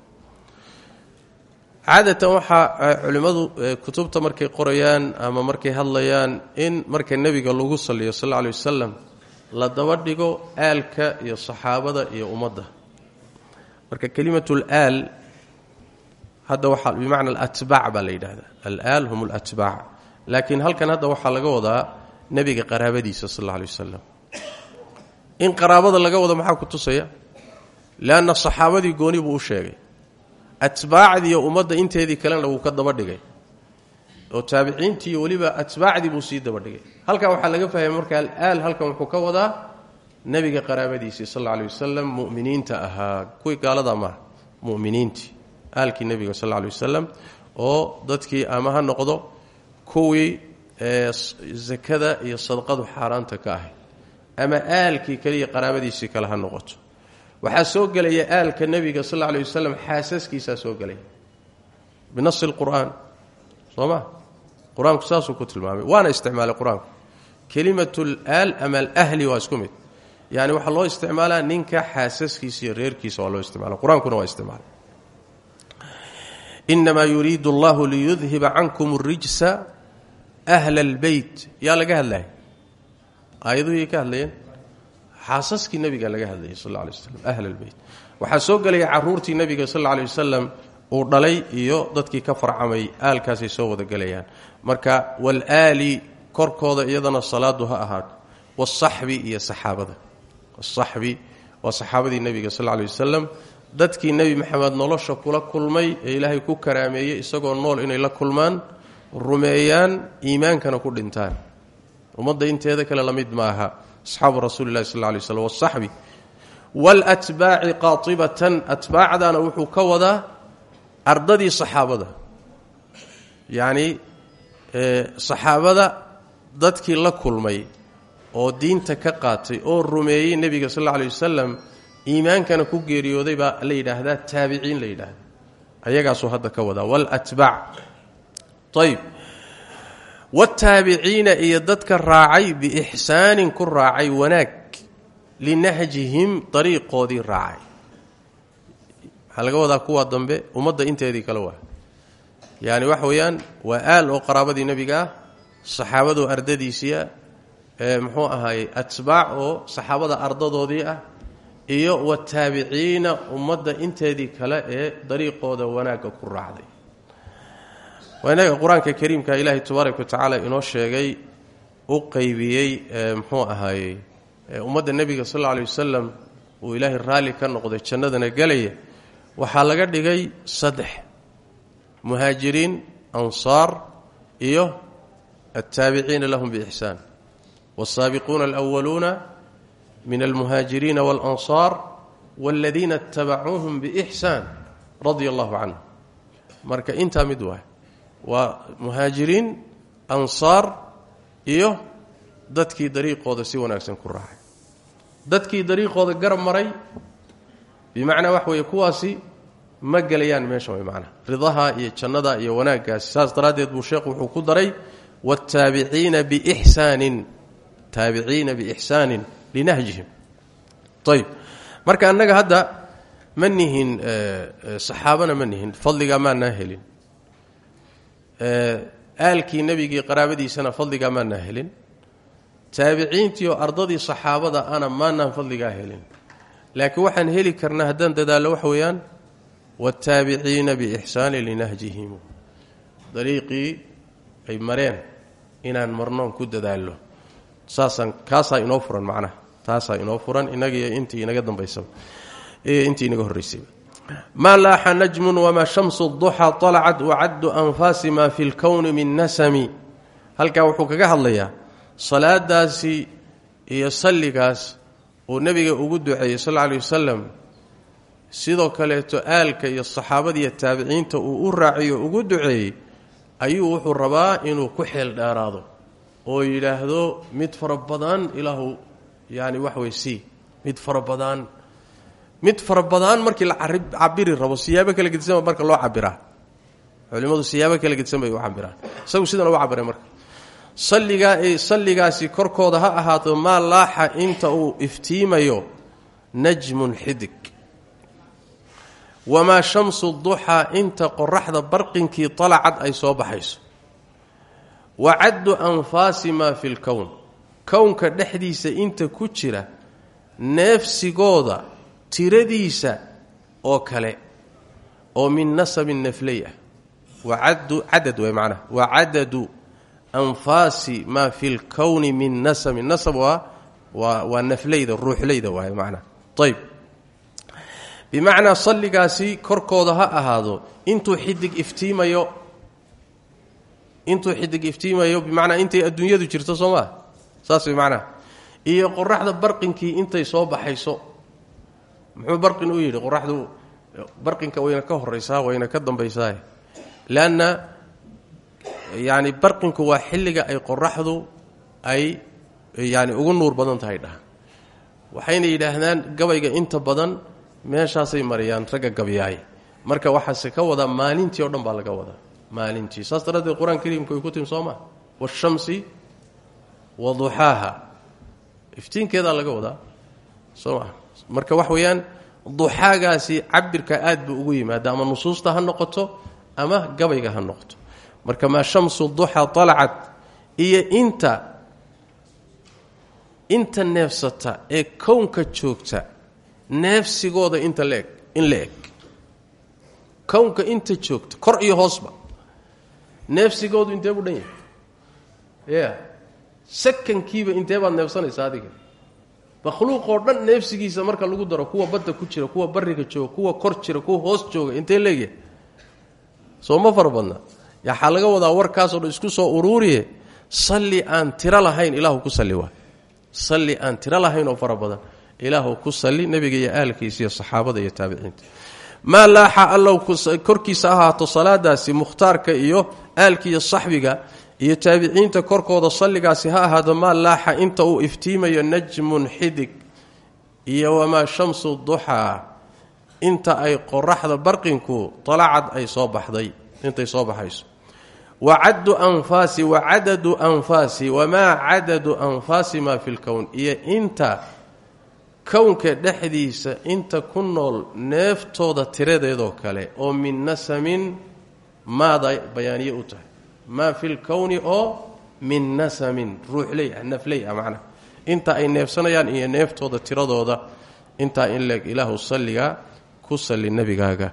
Caadatan waxaa culimmadu kutubta markay qorayaan ama markay hadlayaan in marka nebiga lagu saliyo sal lay wasalam la daba dhigo aalka iyo saxaabada iyo ummadda. Marka kelimatul aal hadda waxaa bimacna alatbaac baa la yidhahdaa alaal hum alatbaac laakiin halkan hadda waxaa laga wadaa nebiga qaraabadiisa sal alla alay wasalam in qaraabada laga wado maxaa ku tusaya? Leanna saxaabadii gooni buu u sheegay. Atbaacdiiyo ummadda inteedii kalena wuu ka daba dhigay. Oo taabiciintii weliba atbaacdii buu sii daba dhigay. Halkan waxaa laga fahmay marka alaal halkan wuxuu ka wadaa nebiga qaraabadiisii sal alla alay mu'miniinta ahaa. Kuwii gaalada maaha mu'miniintii. Aalkii nebiga sal alla alay oo dadkii ama ha noqdo kuwii sakada iyo sadqadu xaaraanta ka ahay ama aalkii kaliya qaraabadiisii kale ha noqoto. Waxaa soo gelaya aalka nebiga sal alla lay wasalam soo gelaya. Binasi lqur'aan soo ma qur'aanku saasuu waana isticmaalay qur'aanku. Kelimatu laal ama alahli yani waxaa loo isticmaalaa ninka xaasaskiisa iyo reerkiisa waa loo isticmaala qur'aankuna waa isticmaalay. Inamaa yuriidu allahu liyudhiba cankum اrijsa ahla اlbeyt yaa laga hadlaya aayaduhii ka hadlayeen xaasaskii nebiga laga hadlayay sal alla alay waslam ahl albeyt waxaa soo gelaya caruurtii nebiga sal alay wasalam uu dhalay iyo dadkii ka farcamay aalkaasay soo wada gelayaan marka waalaali korkooda iyadana salaadu ha ahaato wasaxbi iyo saxaabada. Asaxbi waa saxaabadii nebiga sal alay wasalam dadkii nebi maxamed nolosha kula kulmay ee ilaahay ku karaameeyey isagoo nool inay la kulmaan rumeeyaan iimaankana ku dhintaan. Ummadda inteeda kale la mid maaha asxaabu rasuuli lahi sal lay slm wasaxbi waalatbaaci qaatibatan atbaacdana wuxuu ka wadaa ardadii saxaabada. Yacnii saxaabada dadkii la kulmay oo diinta ka qaatay oo rumeeyey nebiga sal alla alay wasalam iimaankana ku geeriyooday baa la yidhaahdaa taabiciin la yidhaahda ayagaasuu hadda ka wadaa waalatbaac ayb wataabiciina iyo dadka raacay biixsaanin ku raacay wanaag linahjihim dariiqoodii raacay. Waxaa laga wadaa kuwa dambe ummadda inteedii kale waa. Yaani waxa weeyaan waa aal oo qaraabadii nebiga ah saxaabadoo ardadiisiia muxuu ahaayey atbaac oo saxaabada ardadoodii ah iyo wataabiciina ummadda inteedii kale ee dariiqooda wanaagga ku raacday waa inaga qur'aanka kariimka ilaahay tabaaraka watacaala inoo sheegay u qaybiyey mxuu ahaayey ummadda nebiga sal alla alay wasalam uu ilaahay raalli ka noqday jannadana gelaya. Waxaa laga dhigay saddex muhaajiriin ansaar iyo altaabiciina lahum biixsaan waalsaabiquuna alwaluuna min almuhaajiriina waalansaar waladiina itabacuuhum biixsaan radia allahu canhu. Marka intaa mid waay waa muhaajiriin ansaar iyo dadkii dariiqooda si wanaagsan ku raacay dadkii dariiqooda garab maray bimacnaa wax weeye kuwaasi ma gelayaan meesha way macnaha ridaha iyo jannada iyo wanaaggaasi saas daraaddeed buu sheekhu wuxuu ku daray wاtaabiciina biixsaanin taabiciina biixsaanin linahjihim. Ayb marka annaga hadda ma nihin saxaabana ma nihin fadligaa maanaa helin aalkii nebigii qaraabadiisana fadligaa maanaa helin. Taabiciintii oo ardadii saxaabada ana maanaan fadligaa helin. Laakiin waxaan heli karnaa haddaan dadaallo waxa weeyaan wاtaabiciina biixsaani linahjihim dariiqii ay mareen inaan marnoon ku dadaallo. Saasaan kaasaa inoo furan macnaha. Taasaa inoo furan inagiyo intii inaga dambaysaba. Intii inaga horraysayba maa laaxa najmun wamaa shamsu duxaa طalacat wacaddu anfaasi maa fi lkowni min nasami halkaa wuxuu kaga hadlayaa salaadaasi iyo salligaas uu nebiga ugu duceeyey sal lla alay wasalam sidoo kaleeto aalka iyo saxaabadiiyo taabiciinta uu u raaciyo ugu duceeyey ayuu wuxuu rabaa inuu ku xeel dheeraado oo yidhaahdo mid fara badan ilaahu yaani wax wey sii mid fara badan mid fara badan markii la cabiri rabo siyaabo kala gedisanba marka loo cabiraa culimmadu siyaabo kala gedisan bay u cabiraan isagu sidan uga cabiray marka. Salligaa salligaasi korkooda ha ahaato maa laaxa inta uu iftiimayo najmun xidig. Wamaa shamsu duxaa inta qoraxda barqinkii talacad ay soo baxayso. Wa caddu anfaasi maa fi lkown kownka dhexdiisa inta ku jira neefsigooda tiradiisa oo kale oo min nasabin nafley ah cadad way macnaha. Wa cadadu anfaasi maa fi lkowni min nasabin. Nasab waa waa nafleyda ruuxleyda waaye macnaha. Ayb bimacnaa salligaasi korkooda ha ahaado intuu xidig iftiimayo intuu xidig iftiimayo bimacnaa intay adduunyadu jirto soo maa saas way macnaha. Iyo qoraxda barqinkii intay soo baxayso muxuu barqin u yidhi qoraxdu barqinka wayna ka horaysaa wayna ka dambaysaa. Leanna yacni barqinku waa xilliga ay qoraxdu ay yani ugu nuur badan tahay dhah waxayna yidhaahdaan gabayga inta badan meeshaasay mariyaan ragga gabyaay marka waxaase ka wadaa maalintii oo dhan baa laga wadaa. Maalintii. Saas daraaddeed qur'aan kariimku ay ku timi soo maa waashamsi wa duxaaha iftiinkeedaa laga wadaa. Soo maa marka wax weeyaan duxaagaasi cabirka aad buu ugu yimaada. Ama nusuusta ha noqoto ama gabayga ha noqoto. Marka maa shamsu duxa alacad iyo inta inta neefsata ee kownka joogta neefsigooda inta laeg in la eg kownka inta joogta kor iyo hoosba. Neefsigoodu intee buu dhan yahay? Ya sakankiiba intee baad neefsanaysa adiga makhluuqoo dhan neefsigiisa marka lagu daro kuwa badda ku jira kuwa bariga jooga kuwa kor jira kuwa hoos jooga intee leegyahay soo ma fara badna. Yaxaa laga wadaa warkaasoo dhan isku soo uruuriye? Salli aan tiro lahayn ilaahu ku salli waay salli aan tiro lahayn oo fara badan. Ilaahu ku salli nebiga iyo aalkiisa iyo saxaabada iyo taabiciinta. Maa laaxa allow korkiisa ahaato salaadaasi mukhtaarka iyo aalka iyo saxbiga iyo taabiciinta korkooda salligaasi ha ahaado maa laaxa inta uu iftiimayo najmun xidig iyo wamaa shamsu duxaa inta ay qoraxda barqinku dalacad ay soo baxday intay soo baxayso. Wa caddu anfaasi wa cadadu anfaasi wamaa cadadu anfaasi maa fi lkown iyo inta kownka dhexdiisa inta ku nool neeftooda tiradeedoo kale oo min nasamin maada bayaaniye u tahay maa fi lkowni oo min nasamin ruuxley ah nafley ah macnaha inta ay neefsanayaan iyo neeftooda tiradooda intaa in leeg ilaahu salliga ku salli nebigaaga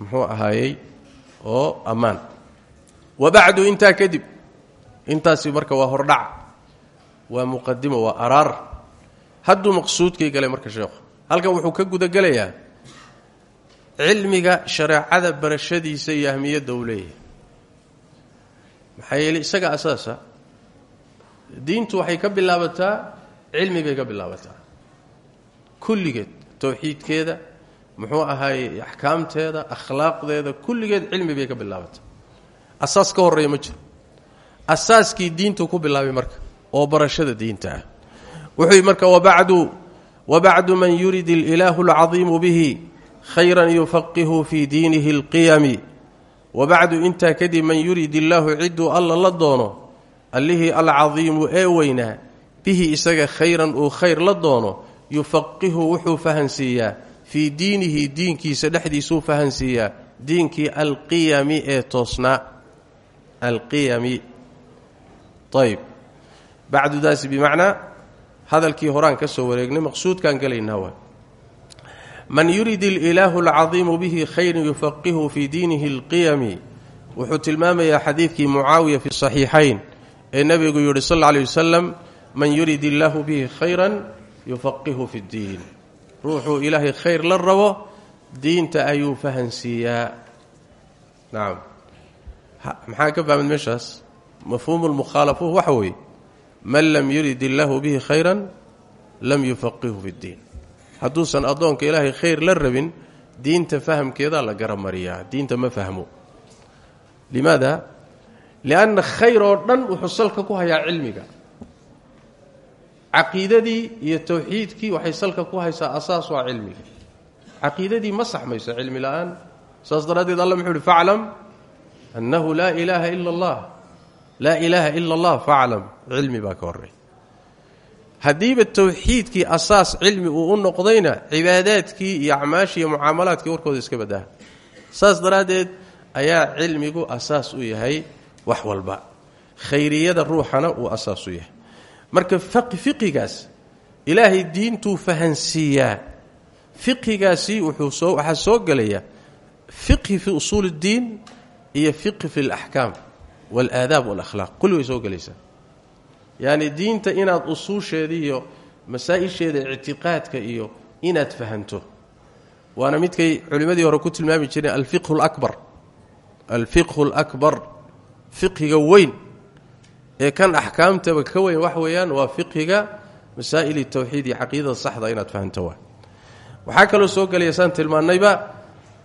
muxuu ahaayey? Oo ammaan. Wa bacdu intaa kadib. Intaasi marka waa hordhac waa muqadimo waa araar. Hadduu maqsuudkay galay marka sheekhu halkan wuxuu ka gudagelayaa cilmiga shareecada barashadiisa iyo ahmiyadda uu leeyahay maxaa yeeley isaga asaasa diintu waxay ka bilaabataa cilmi bay ka bilaabataa. Kulligeed towxiidkeeda muxuu ahaayey axkaamteeda akhlaaqdeeda kulligeed cilmi bay ka bilaabataa. Asaas ka horreeya ma jiro. Asaaskii diintu ku bilaabay marka oo barashada diinta ah. Wuxuu marka wabacdu wabacdu man yurid ililaahu alcadiimu bihi khayran yufaqihu fii diinihi alqiyami wabacdu intaa kadib man yurid illaahu cidduu alla la doono allihii alcadiimu ee weynaa bihi isaga khayran uu khayr la doono yufaqihu wuxuu fahansiiyaa fii diinihi diinkiisa dhexdiisuu fahansiiyaa diinkii alqiyami ee toosnaa alqiyami ayb bacdudaasi bimacnaa hadalkii horaan ka soo wareegnay maqsuudkaan gelaynaa waay man yurid ililaahu alcadiimu bihi khayran yufaqihu fii diinihi alqiyami. Wuxuu tilmaamayaa xadiidkii mucaawiya fi saxiixayn ee nebigu yidhi sal alla alay wasalam man yurid illaahu bihi khayran yufaqihu fi ddiin ruuxuu ilaahay khayr la rabo diinta ayuu fahansiiyaa. Nacam maxaa ka fahmad meeshaas? Mafhuumu lmukhaalafuhu waxa weeye man lam yurid illaahu bihi khayran lam yufaqihu fi hadduusan addoonka ilaahay khayr la rabin diinta fahamkeedaa la garamariyaa. Diinta ma fahmo. Limaada? Lianna khayr oo dhan wuxuu salka ku hayaa cilmiga. Caqiidadii iyo towxiidkii waxay salka ku haysaa asaas waa cilmiga. Caqiidadii ma saxmayso cilmi la'aan. Saas daraaddeed alla muxuu uhi faclam annahu laa ilaaha ila allah. Laa ilaaha ila allah faclam cilmi baa ka horreey haddiiba towxiidkii asaas cilmi uu u noqdayna cibaadaadkii iyo acmaashii iyo mucaamalaadkii warkooda iska baddaha saas daraaddeed ayaa cilmigu asaas u yahay wax walba khayriyada ruuxana uu asaas u yahay marka fiqigaas ilaahay diintuu fahansiiyaa fiqigaasi wuxuu soo waxaa soo gelaya fiqhi fi usuul اddiin iyo fiqhi fi اlaxkaam wاlaadaab wاlakhlaaq kulli way soo gelaysaa yacni diinta inaad usuusheeda iyo masaa-isheeda ictiqaadka iyo inaad fahanto. Waana midkay culimmadii hore ku tilmaami jireen alfiqhu اlakbar alfiqhu اlakbar fiqhiga weyn ee kan axkaamtaba ka weyn wax weeyaan waa fiqhiga masaa'il tawxiid iyo caqiidada saxda inaad fahanto waa. Waxaa kaloo soo gelaya saan tilmaannayba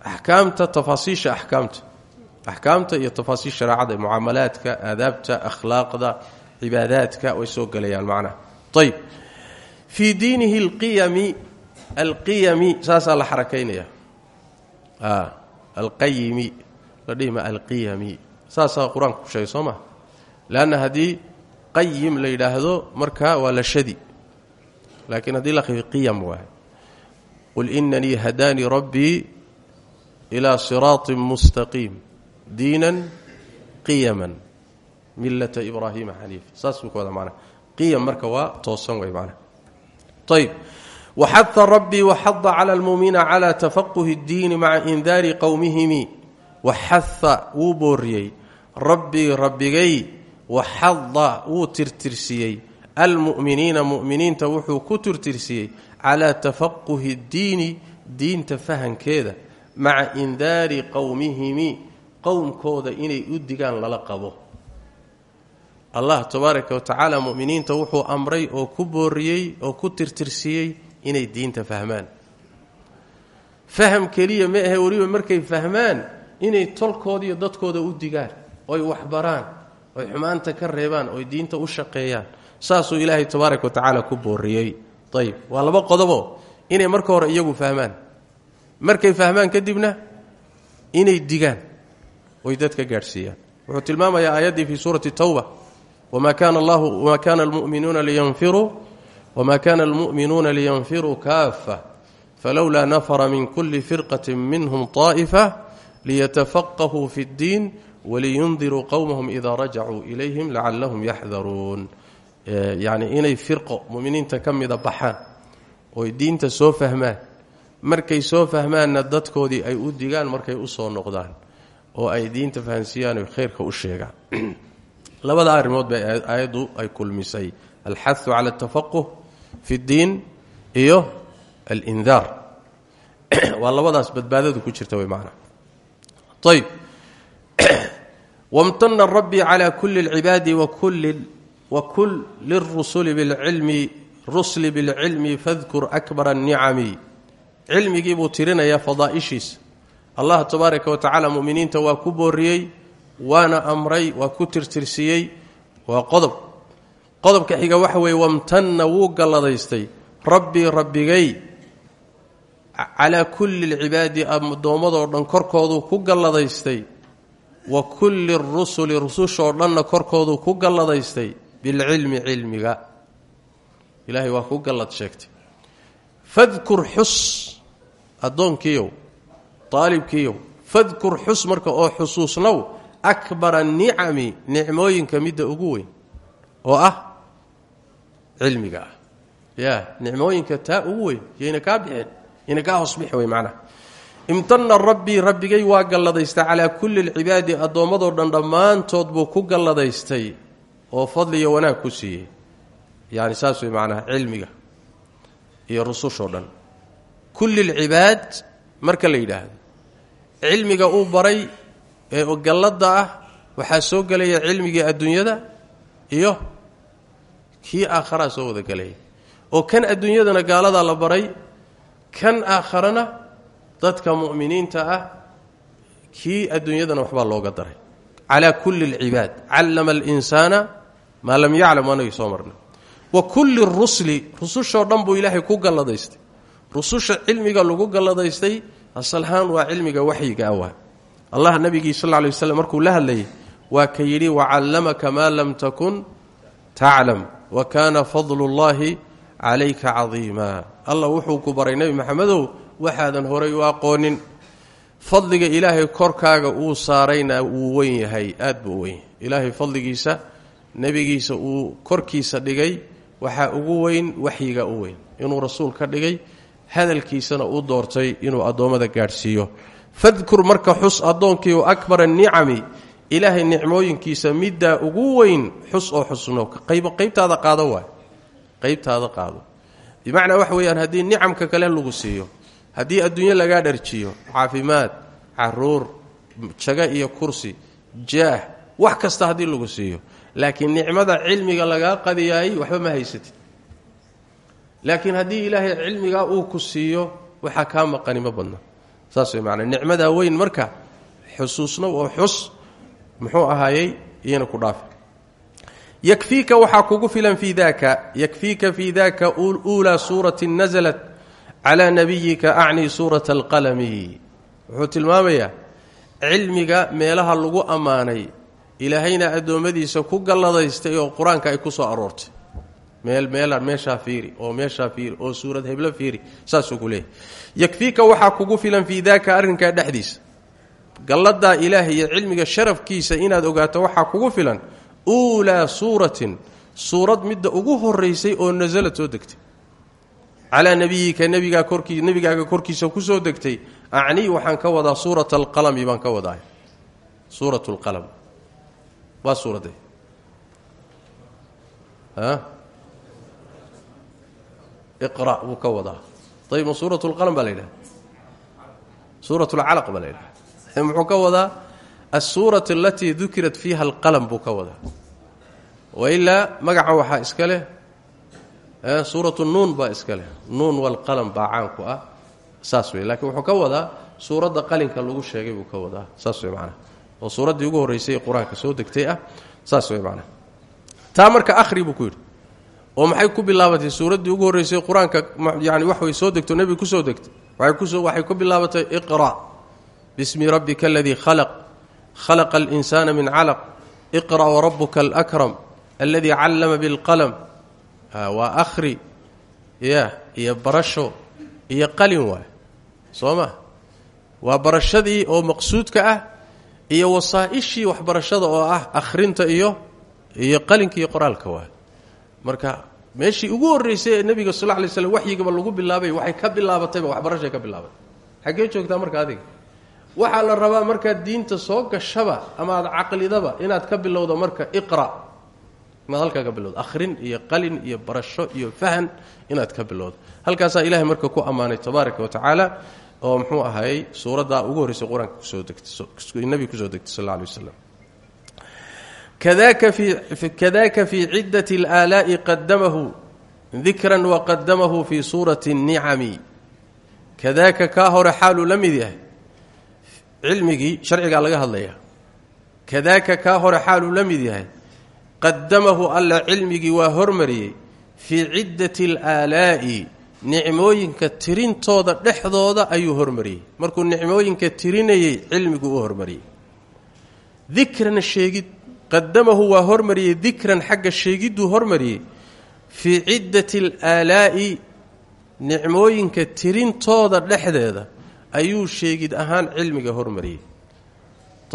axkaamta tafaasiisha axkaamta. Axkaamta iyo tafaasiil shareecada mucaamalaadka aadaabta akhlaaqda cibaadaadka way soo gelayaan macnaha ayb fii diinihi alqiyami alqiyami saasaa la xarakaynaya alqayimi la dhihima alqiyami. Saasaa qur'aanka ku sheegay soo qayim la markaa waa la shadi. Laakiin haddii la qiyam waay qul inanii hadaanii rabbii ilaa siraaطin mustaqiim. Diinan qiyaman millata ibraahiima xaniifa saas buu ka wada macnaha qiyam marka waa toosan way macnaha ayb waxada rabbii waxada cala almuuminiina cala tafaquhi اddiini maca indaari qowmihimi waxaha wuu booriyey. Rabbii rabbigay waxada wuu tirtirsiiyey almu'miniina mu'miniinta wuxuu ku tirtirsiiyey calaa tafaquhi اddiini diinta fahankeeda maca indaari qowmihimi qowmkooda inay u digaan lala qabo allah tabaaraka wa tacaala mu'miniinta wuxuu amray oo ku booriyey oo ku tirtirsiiyey inay diinta fahmaan. Faham keliya ma ahe weliba markay fahmaan inay tolkooda iyo dadkooda u digaan oy waxbaraan oy xumaanta ka reebaan oy diinta u shaqeeyaan. Saasuu ilaahay tabaaraka wa tacaala ku booriyey. Ayb waa laba qodobo inay marka hore iyagu fahmaan. Markay fahmaan kadibna inay digaan oy dadka gaadhsiiyaan. Wuxuu tilmaamayaa aayaddii fii suurati tawba wma kana almu'minuuna liyanfiruu wma kana almu'minuuna liyanfiruu kaafa falowlaa nafara min kuli firqati minhum طaa'ifa liyatafaqahuu fi اddiin waliyundiruu qowmahum idaa rajacuu ilayhim lacalahum yaxdaruun yacni inay firqo muminiinta ka mida baxaan oy diinta soo fahmaan markay soo fahmaanna dadkoodii ay u digaan markay u soo noqdaan oo ay diinta fahansiiyaan oy khayrka u sheegaan labada arrimood bay aayaddu ay kulmisay. Alxahu cala altafaquh fi ddiin iyo alindaar. Waa labadaas badbaadadu ku jirta wey maanaa ayb wamtana rabbii cala kuli اlcibaadi wakul lirusuli bilcilmi rusli bilcilmi fadkur akbar اnicami cilmigii buu tirinaya fadaa'ishiisa allah tabaaraka wa tacaala muminiinta waa ku booriyey waana amray waa ku tirtirsiiyey waa qodob. Qodobka xiga waxa weeye wamtanna wuu galladaystay. Rabbii rabbigay calaa kulli alcibaadi addoommadoo dhan korkooduu ku galladaystay. Wa kulli rusuli rusushoo dhanna korkooduu ku galladaystay. Bilcilmi cilmiga. Ilaahay waa ku gallad sheegtay. Fadkur xus addoonkiiyow daalibkiiyow fadkur xus marka oo xusuusnow akbara nicami nicmooyinka midda ugu weyn oo ah cilmiga ah. Ya nicmooyinka taa ugu weyn yayna kaa bixeen yayna kaa hoosbixi wey macnaha. Imtana rabbii rabbigay waa galladaystay calaa kulli alcibaadi addoommadoo dhan dhammaantood buu ku galladaystay oo fadliyo wanaag ku siiyey. Yani saas wey macnaha cilmiga iyo rusushoo dhan. Kulli alcibaad marka la yidhaahdo cilmiga uu baray ee galladda ah waxaa soo gelaya cilmigii adduunyada iyo kii aakharaa soo wada gelaya oo kan adduunyadana gaaladaa la baray kan aakharana dadka mu'miniinta ah kii adduunyadana waxbaa looga daray. Calaa kulli alcibaad callama alinsaana maa lam yaclam anagii soo marnay. Wa kulli rusli rusushoo dhan buu ilaahay ku galladaystay. Rususha cilmiga lagu galladaystay asalahaan waa cilmiga waxyiga awaa allah nabigii sal lay waslam markuu la hadlayay waa ka yidhi wacallamaka maa lam takun taclam wa kaana fadlu llaahi calayka cadiima. Allah wuxuu ku baray nebi maxamedow waxaadan horay u aqoonin. Fadliga ilaahay korkaaga uu saarayna wuu weyn yahay aad buu weyn yahay. Ilaahay fadligiisa nebigiisa uu korkiisa dhigay waxaa ugu weyn waxyiga u weyn. Inuu rasuul ka dhigay hadalkiisana uu doortay inuu addoommada gaadhsiiyo fadkur marka xus addoonkiiu akbara nicami ilaahay nicmooyinkiisa middaa ugu weyn xus oo xusno qaybtaada qaado waay. Qaybtaada qaado. Bimacnaa waxa weeyaan haddii nicamka kale lagu siiyo haddii adduunyo lagaa dharjiyo caafimaad carruur jago iyo kursi jaah wax kasta haddii lagu siiyo. Laakiin nicmada cilmiga lagaa qadiyaayey waxba ma haysatid. Laakiin haddii ilaahay cilmigaa uu ku siiyo waxaa kaa maqani ma badna saas way maanaa nicmadaa weyn marka xusuusna oo xus muxuu ahaayey iyana ku dhaafi. Yakfiika waxaa kugu filan fii daka yakfiika fii daka uulaa suurati nasalat calaa nabiyika acni suurata alqalami. Wuxuu tilmaamayaa cilmiga meelaha lagu ammaanay ilaahayna addoommadiisa ku galladaystay oo qur'aanka ay ku soo aroortay meel meel meeshaa fiiri oo meeshaa fiiri oo suurad heblo fiiri saasuu ku leeyahy yakfiika waxaa kugu filan fii daaka arrinkaa dhexdiisa. Galladaa ilaahay iyo cilmiga sharafkiisa inaad ogaato waxaa kugu filan uulaa suuratin suurad midda ugu horaysay oo nasalad soo degtay. Calaa nabiyika nebigaa korkii nebigaaga korkiisa ku soo degtay acnii waxaan ka wadaa suurata alqalami baan ka wadaa suurat lqalam waa suuradee a iqra buu ka wadaa. Ayib ma suurat lqalam baa la yidhaha. Suurat lcalaq baa la yidhaha. Muxuu ka wadaa? Alsuurat alatii dukirat fiiha alqalam buu ka wadaa. Wailaa magacan waxaa iska leh suuratu nuun baa iska leh. Nuun walqalam baa caanku ah. Saas wey lakiin wuxuu ka wadaa suuradda qalinka lagu sheegay buu ka wadaa. Saas wey macnaa. Oo suuraddii ugu horraysay ee qur'aanka soo degtay ah. Saas wey macnaa. Taa marka akhri buu ku yidhi oo maxay ku bilaabatay? Suuraddii ugu horraysay qur'aanka yani wax way soo degto nebiga ku soo degtay. Waxay ku bilaabatay iqra' bismi rabbika aladii khalaq khalaqa alinsaana min calaq iqra' warabuka alakram aladii callama bilqalam waa akhri ya iyo barasho iyo qalin waay. Soo ma? Waa barashadii oo maqsuudka ah iyo wasaa-ishii waxbarashada oo ah akhrinta iyo iyo qalinka iyo qoraalka waay marka meeshii ugu horraysay ee nebiga sal lay slm waxyigaba lagu bilaabay waxay ka bilaabatayba waxbarashay ka bilaabatay xaggee joogtaa marka adiga? Waxaa la rabaa markaad diinta soo gashaba ama aad caqlidaba inaad ka bilowdo marka iqra inaad halkaa ka bilowdo. Akhrin iyo qalin iyo barasho iyo fahan inaad ka bilowdo. Halkaasaa ilahay marka ku ammaanay tabaaraka wa tacaala oo muxuu ahaayey suuraddaa ugu horraysay qur'aanka ku soo degtay nabiga ku soo degtay sal alla alay waslam kadaka fii ciddat اlaalaa'i qadamahu dikran waqadamahu fii suurati الnicami kadaaka kaa hore xaaluu la mid yahay cilmigii sharcigaa laga hadlayaa kadaaka kaa hore xaaluu la mid yahay qadamahu alla cilmigii waa hormariyey fii ciddati alaalaa'i nicmooyinka tirintooda dhexdooda ayuu hormariyey markuu nicmooyinka tirinayey cilmiguu u hormariyey dikran sheegid qadamahu waa hormariyey dikran xagga sheegidduu hormariyey fii ciddati alaalaa'i nicmooyinka tirintooda dhexdeeda ayuu sheegid ahaan cilmiga hormariyey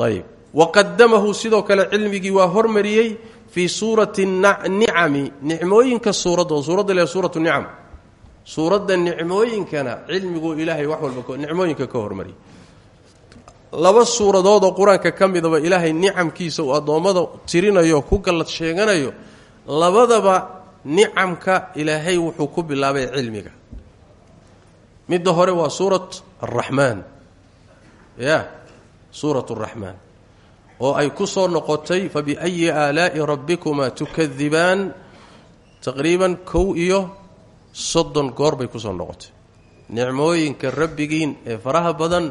ayb waqadamahu sidoo kale cilmigii waa hormariyey fii suurati nicami nicmooyinka suuradooda suuradda le suuratu nicam suuradda nicmooyinkana cilmiguu ilaahay wax walba nicmooyinka ka hormariyey laba suuradoodoo qur'aanka ka midaba ilaahay nicamkiisa uu addoommada tirinayo ku gallad sheeganayo labadaba nicamka ilaahay wuxuu ku bilaabay cilmiga. Midda hore waa suurat araxmaan ya suurat araxmaan oo ay ku soo noqotay fabiayi aalaa'i rabbikumaa tukadibaan taqriiban kow iyo soddon goor bay ku soo noqotay. Nicmooyinka rabbigiin ee faraha badan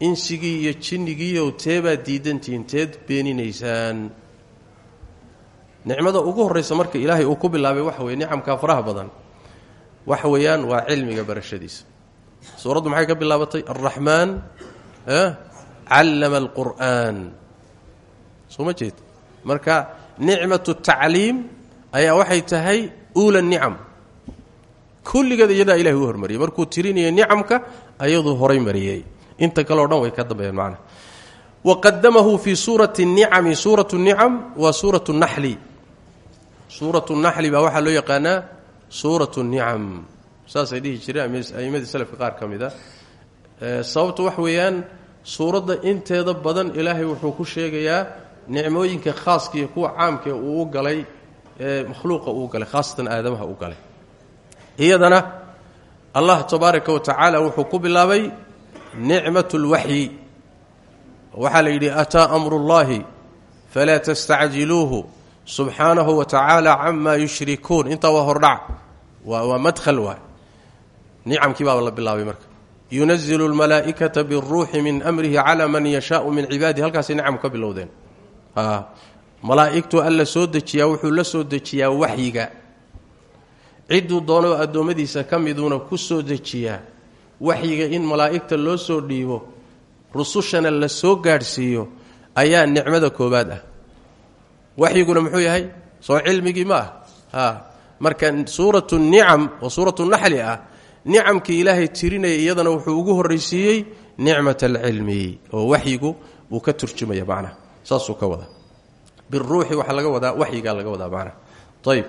insigii iyo jinnigiiyow teebaad diidantihiin teed beeninaysaan. Nicmada ugu horraysa marka ilaahay uu ku bilaabay waxa weye nicamkaa faraha badan. Waxa weeyaan waa cilmiga barashadiisa. Suuraddu maxay ka bilaabatay? Alraxmaan callama alqur'aan. Soo ma jeed? Marka nicmatu tacliim ayaa waxay tahay uula nicam. Kulligeed iyadaa ilahay u hormariyey. Markuu tirinayay nicamka ayaduu horay mariyey inta kaleo dhan way ka dambeeyeen macnaha wa qadamahu fii suurati nicami suuratu nicam waa suuratu naxli. Suuratu naxli baa waxaa loo yaqaanaa suuratu nicam saasay dhihi jireen a'imadii salafka qaar ka mid a sababtu wax weeyaan suuradda inteeda badan ilaahay wuxuu ku sheegayaa nicmooyinka khaaska iyo kuwa caamkae uu u galay ee makhluuqa uu galay khaasatan aadamaha u galay. Iyadana allah tabaaraka wa tacaala wuxuu ku bilaabay nicmat اlwaxyi waxaa la yidhi ataa amru اllahi falaa tastacjiluuhu subxaanahu wa tacaala cama yushrikuun intaa waa hordhac waa madhal waay nicamkii baaba la bilaabay marka yunazilu اlmalaa'ikata biاlruuxi min amrihi cala man yashaau min cibaadihi halkaasay nicam ka bilowdeen malaa'igtu alla soo dejiyaa wuxuu la soo dejiyaa waxyiga cidduu doonoo addoommadiisa ka miduuna ku soo dejiyaa waxyiga in malaa'igta loo soo dhiibo rusushana la soo gaadhsiiyo ayaa nicmada koowaad ah. Waxyiguna muxuu yahay? Soo cilmigii ma ah. Marka suuratu nicam oo suuratu naxli ah nicamkii ilaahay tirinaya iyadana wuxuu ugu horraysiiyey nicmat alcilmi oo waxyigu uu ka turjumaya macnaha saasuu ka wada biruuxi waxaa laga wadaa waxyigaa laga wadaa macnaha ayb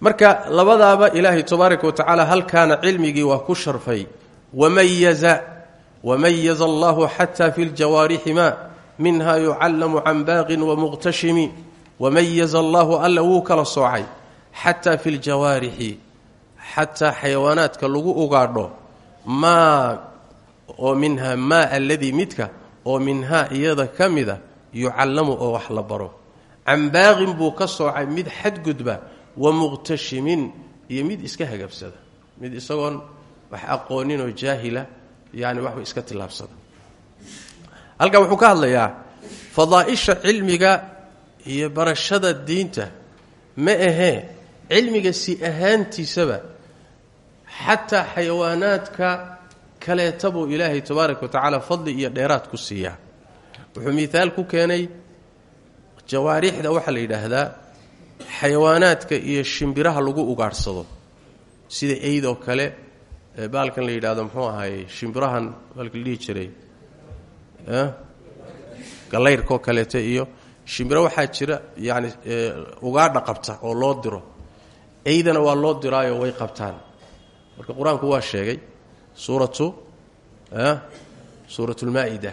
marka labadaaba ilaahay tabaaraka wa halkaana cilmigii waa ku sharfay wamayaza wamayaza allahu xata fi ljawaarixi ma minha yucallamu can baaqin wamuqtashimi wamayaza allahu alla wuu kala soocay xataa fi ljawaarixi xataa xayawaanaadka lagu ugaadho maa oo minhaa maa alladii midka oo minhaa iyada ka mida yucallamu oo wax la baro can baaqin buu ka soocay mid xadgudba wa muqtashimin iyo mid iska hagabsada mid isagoon wax aqooninoo jaahila yani waxba iska tillaabsada halkan wuxuu ka hadlayaa fadaa'isha cilmiga iyo barashada diinta. Ma ahee cilmiga si ahaantiisaba xataa xayawaanaadka kaleeta buu ilaahay tabaaraka wa tacaala fadli iyo dheeraad ku siiyaa. Wuxuu miaal ku keenay jawaarixda waxaa la yidhaahdaa xayawaanaadka iyo shimbiraha lagu ugaadhsado sida eydoo kale baalkan la yidhahdo muxuu ahaayey shimbirahan baalka la dhihi jiray gallayrkaoo kaleeta iyo shimbiro waxaa jira yani ugaadha qabta oo loo diro. Eydana waa loo diraayo way qabtaan. Marka qur'aanku waa sheegay suuratu suurat lmaa-ida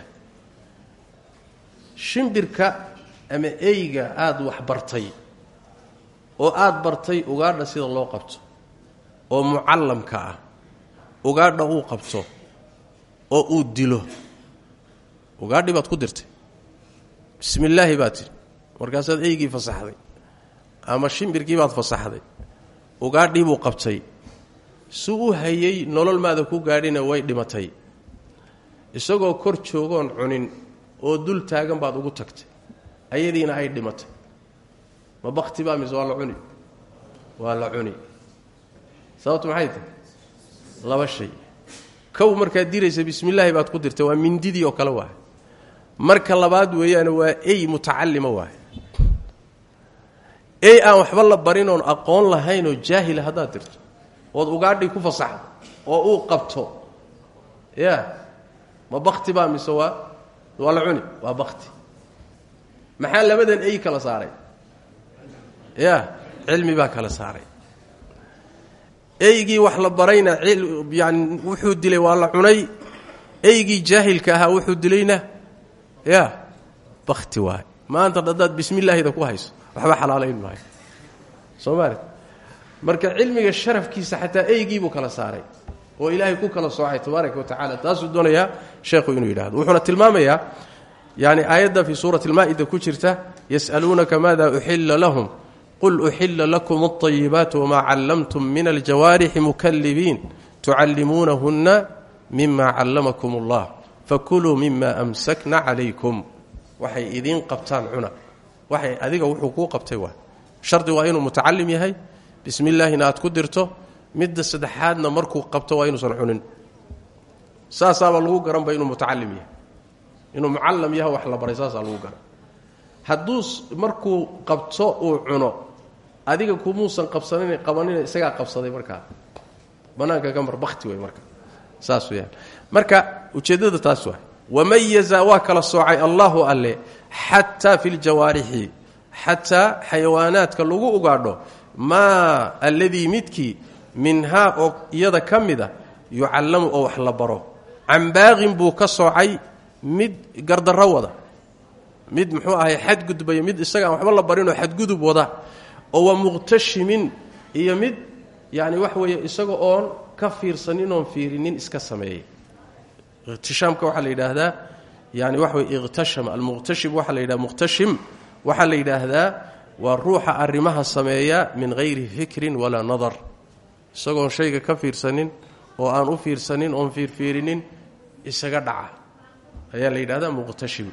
shimbirka ama eyga aada wax bartay oo aada bartay ugaadha sida loo qabto oo mucallamka ah ugaadha uu qabto oo uu dilo. Ugaadhii baad ku dirtay. Bismi illaahi baad tidhi markaasaad eygii fasaxday ama shimbirkii baad fasaxday ugaadhii buu qabtay. Si u hayay nolol maada ku gaadhina way dhimatay. Isagoo kor joogoon cunin oo dul taagan baad ugu tagtay. Ayadiina ay dhimatay. Ma bakti baa mise waa la cuni? Waa la cuni. Sababtu maxay tahay laba shay. Kow markaad diraysa bismi illaahi baad ku dirtay waa mindidii oo kale waahay marka labaad weeyaane waa ey mutacallima waahay ey aan waxba la barin oon aqoon lahaynoo jaahila haddaad dirto. Ood ugaadhii ku fasaxdo oo uu qabto. Ya ma bakti baa mise waa waa la cuni waa bakti maxaa labadan ey kala saaray? Ya cilmi baa kala saaray eygii wax la barayna yani wuxuu dilay waa la cunay. Eygii jaahilka ahaa wuxuu dilayna. Ya bakti waay maanta haddaad bismi illaahida ku hayso waxba xalaalayn maayo. Soo marka cilmiga sharafkiisa xataa eygiibuu kala saaray oo ilaahay ku kala soocay tabaaraka wa tacala taasuu doonayaa sheekhu inuu yidhahdo wuxuuna tilmaamayaa yani aayadda fii suurati almaa'ida ku jirta yas'aluunaka maada uxilla lahum qul uxilla lakum alطayibaat wmaa callamtum min aljawaarixi mukalibiin tucallimuunahunna mima callamakum allah fakuluu mima amsakna calaykum waxay idiin qabtaan cuna waxay adiga wuxuu kuu qabtay waa shardi waa inuu mutacalim yahay bismi illaahina aad ku dirto midda saddexaadna markuu qabto waa inuusan cunin saasaaba lagu garanba inuu mutacalim yahay inuu mucallam yaha wax la baray saasaa lagu garan hadduu markuu qabto adiga kumuusan qabsanin qabanina isagaa qabsaday markaa. Bannaanka ka mar bakti wey marka. Saas weyaan marka ujeeddada taas waay. Wamayaza waa kala soocay allahu alle xataa fi ljawaarixi xataa xayawaanaadka lagu ugaadho maa alladii midkii minhaa oo iyada ka mida yucallamu oo wax la baro. Can baaqin buu ka soocay mid gardarro wada. Mid muxuu ahay xadgudbaya mid isaga aan waxba la barinoo xadgudub wada oo wa muqtashimin iyo mid yacni wax weeye isaga oon ka fiirsanin oon fiirinin iska sameeyey. Ikhtishaamka waxaa la yidhaahdaa yani waxa wey ikhtashama almuqhtashim waxaa la yidhaha muqhtashim waxaa la yidhaahdaa waa ruuxa arrimaha sameeya min hayri fikrin walaa nadar. Isagoon shayga ka fiirsanin oo aan u fiirsanin oon fiirfiirinin isaga dhaca. Ayaa la yidhahdaa muqhtashim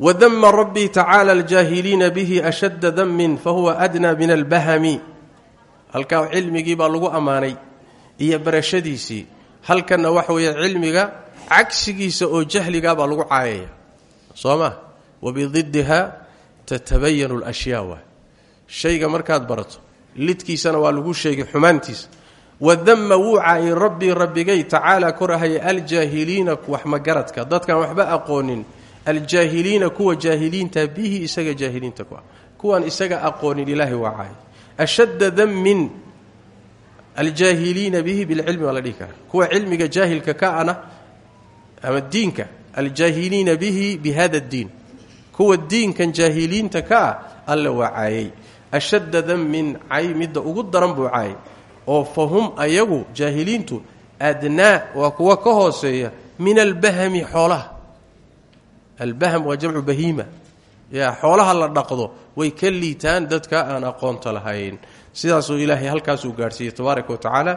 wadama rabbii tacaala aljaahiliina bihi ashadda damin fahuwa adnaa min albahami halkaa cilmigii baa lagu ammaanay iyo barashadiisii halkanna waxa weeye cilmiga cagsigiisa oo jahligaabaa lagu caayaya soo ma wabididdiha tatabayanu alashyaa waay shayga markaad barato lidkiisana waa lagu sheegay xumaantiisa wadama wuu caayay rabbii rabbigay tacaala korahaya aljaahiliina wax dadkaan waxba aqoonin aljaahiliina kuwa jaahiliinta bihi isaga jaahiliinta ku ah kuwaan isaga aqoonin ilaahay waa caayay ashadda damin aljaahiliina bihi bilcilmi waa la dhihi karaa kuwa cilmiga jaahilka ka ana ama diinka aljaahiliina bihi bihada ddiin kuwa diinkan jaahiliinta ka ah alle waa caayay ashadda damin cay midda ugu daran buu caayay oo fa hum ayagu jaahiliintu adnaa waa kuwa ka hooseeya min albahami xoolaha albaham waa jamcu bahiima. Yaa xoolaha la dhaqdo way ka liitaan dadka aan aqoonta lahayn. Sidaasuu ilaahay halkaasuu gaadhsiiyey tabaaraka wa tacaala.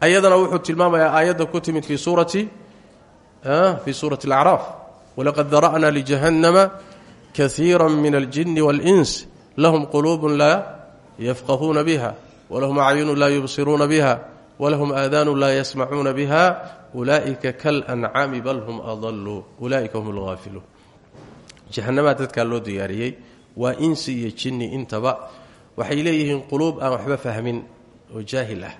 Ayadana wuxuu tilmaamayaa aayadda ku timid fii suurati fii suurati alacraaf walaqad dara'na lijahannama kaiira min aljini waاlins lahum quluubun laa yafqahuuna biha walahum acyunu laa yubsiruuna biha walahum aadaanu laa yasmacuuna biha. Ulaa'ika kalancaami bal hum adaluu ulaa'ika hum alghaafiluun jahanamaa dadkaa loo diyaariyey. Waa insi iyo jinni intaba. Waxay leeyihiin quluub aan waxba fahmin oo jaahil ah.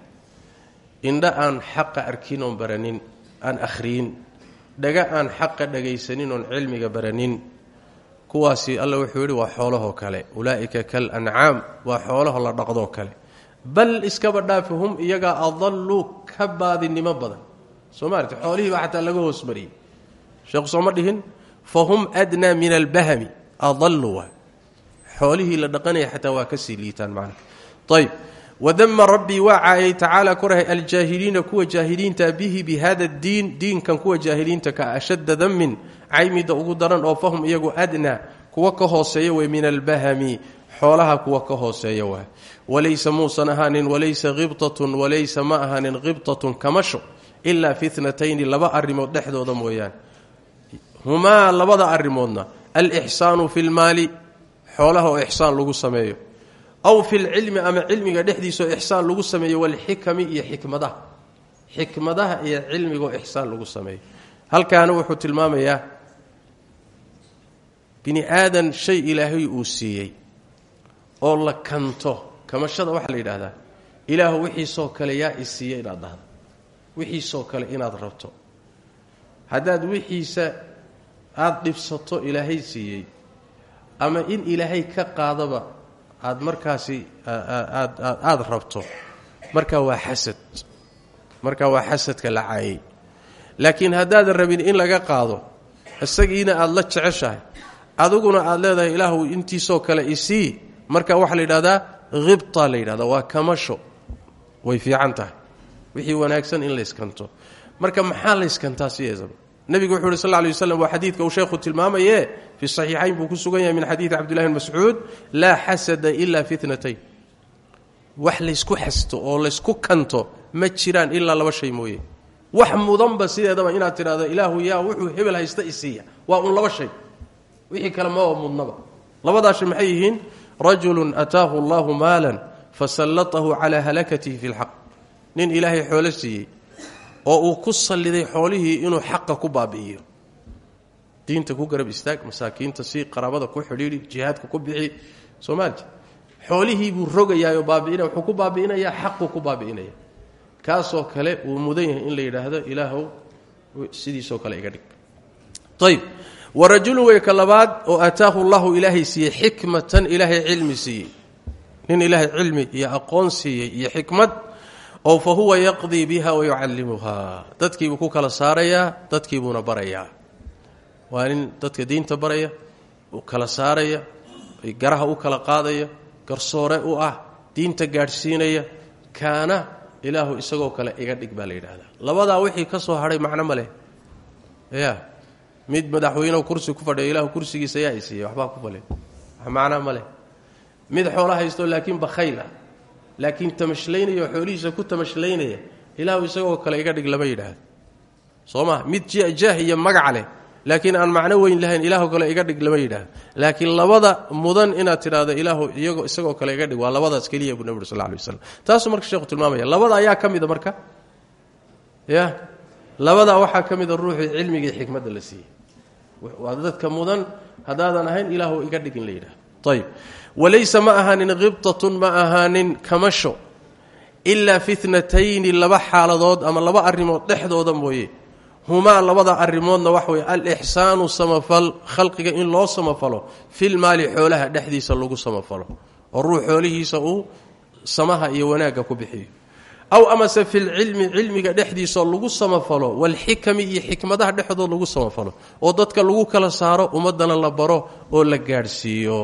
Indha aan xaqa arkin oon baranin aan akhriyin. Dhaga aan xaqa dhagaysanin oon cilmiga baranin. Kuwaasi alla wuxuu yidhi waa xoolahoo kale. Ulaa'ika kal ancaam. Waa xoolaho la dhaqdoo kale. Bal iskaba dhaafi hum iyagaa adalluu ka baadinimo badan. Soo maarata xoolihiiba xataa laga hoos mariyey. Sheekhu sooma dhihin fa hum adnaa min albahami adalluu waa xoolihii la dhaqanaya xataa waa ka sii liitaan macna ayb wadama rabbii waa caayay tacaala korahay aljaahiliina kuwa jaahiliinta bihi bi hada diin diinkan kuwa jaahiliinta ka ashadda damin caymida ugu daran oo fahum iyagu adnaa kuwa ka hooseeya wey min albahami xoolaha kuwa ka hooseeya waay walaysa muusan ahaanin walaysa khibtatun walaysa ma ahaanin khibtatun kamasho ilaa fi tnatayni laba arrimood dhexdooda mooyaane humaa labada arrimoodna alixsaanu fi lmaali xoolaha oo ixsaan lagu sameeyo aw fi lcilmi ama cilmiga dhexdiisaoo ixsaan lagu sameeyo walxikami iyo xikmadaha xikmadaha iyo cilmigaoo ixsaan lagu sameeyo. Halkaana wuxuu tilmaamayaa bini aadan shay ilaahay uu siiyey oo la kanto kamashada waxaa la yidhaahdaa ilaahu wixiisoo kale yaa i siiya inaad dhahdo wixiisoo kale inaad rabto. Haddaad wixiisa aada dhibsato ilaahay siiyey ama in ilaahay ka qaadaba aad markaasi aad aada rabto markaa waa xasad. Markaa waa xasadka la caayay laakiin haddaadan rabin in laga qaado isagiina aada la jeceshahay adiguna aad leedahay ilaahu intiisoo kale isii marka waxaa la yidhahdaa hibta la yidhahdaa waa kamasho. Way fiican tahay. Wixii wanaagsan in layskanto marka maxaa layskantaa sideedaba nebigu wuxu uhi sal ly waslam waa xadiidka uu sheekhu tilmaamaye? Fi saxiixayn buu ku sugan yahay min xadiidi cabdillahi bn mascuud laa xasada ila fi tnatayn wax laysku xasto oo laysku kanto ma jiraan ilaa laba shay mooye. Wax mudanba sideedaba inaad tidhahdo ilaahu yaa wuxuu hebel haysta isiiya waa un laba shay. Wixii kale maba mudnaba. Labadaa shay maxay yihiin? Rajulun ataahu allahu maalan fasallatahu calaa halakatihi fi lxaq nin ilaahay xoolo siiyey oo uu ku salliday xoolihii inuu xaqa ku baabi'iyo. Diinta ku garab istaag masaakiinta si qaraabada ku xidhiidhi jihaadka ku bixi soomaalija xoolihii buu rogayaayoo baabi'inaya wuxuu ku baabi'inayaa xaquu ku baabi'inaya. Kaasoo kale wuu mudan yahay in la yidhaahdo ilaahow sidiisoo kale iga dhig. Ayb warajulun wey ka labaad oo aataahu llahu ilaahay siiyey xikmatan ilaahay cilmi siiyey. Nin ilaahay cilmi iyo aqoon siiyey iyo xikmad oo fa huwa yaqdii biha wayucallimuhaa dadkiibuu ku kala saarayaa dadkiibuuna barayaa waa nin dadka diinta baraya kala saaraya garaha u kala qaadaya garsoore u ah diinta gaadhsiinaya kaana ilaahu isagoo kale iga dhig baa la yidhaahdaa labadaa wixii ka soo hadhay macno ma ya mid madaxweynehu kursi ku fadhiya ilahu kursigiisa ayaa isiiya waxbaa ku fale wax macnaa mid xoolo haysto laakiin bakhayl laakiin tamashlaynaya oo xoolihiisa ku tamashlaynaya ilaahu isagoo kale iga dhig lama yidhaahdo. Soo maa mid jaah iyo magaca leh laakiin aan macno weyn lahayn ilaahu kale iga dhig lama yidhaahdo. Laakiin labada mudan inaad tidhaahdo ilaahu iyagoo isagoo kale iga dhig waa labadaas keliya buu nabig sal lla alay waslam taasuu sheekhu tilmaamaya labada ayaa ka marka? Ya labadaa waxaa ka mida cilmiga iyo xikmadda la siiyey. Waa dadka mudan haddaadan ahayn ilaahu iga dhig in la yidhahdo walaysa ma ahaanin khibtatun ma ahaanin kamasho ilaa fitnatayni laba xaaladood ama laba arrimood dhexdooda mooye. Humaa labada arrimoodna wax weeye alixsaanu samafal khalqiga in loo samafalo filmaali xoolaha dhexdiisa lagu samafalo oo ruux xoolihiisa uu samaha iyo wanaagga ku bixiyo. Aw amase filcilmi cilmiga dhexdiisaoo lagu samafalo walxikami iyo xikmadaha dhexdood lagu samafalo oo dadka lagu kala saaro ummadana la baro oo la gaadhsiiyo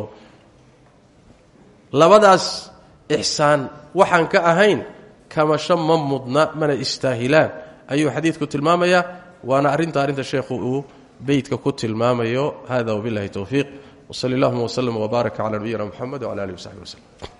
labadaas ixsaan waxaan ka ahayn kamasho ma mudna mana istaahilaan. Ayuu xadiidku tilmaamayaa waana arrinta arrinta sheekhu uu beytka ku tilmaamayo. Hada wabillahi towfiiq wsali allahuma wslm wbaaraka cala nabiyina mxamed wcala alihi wasaxbi waslem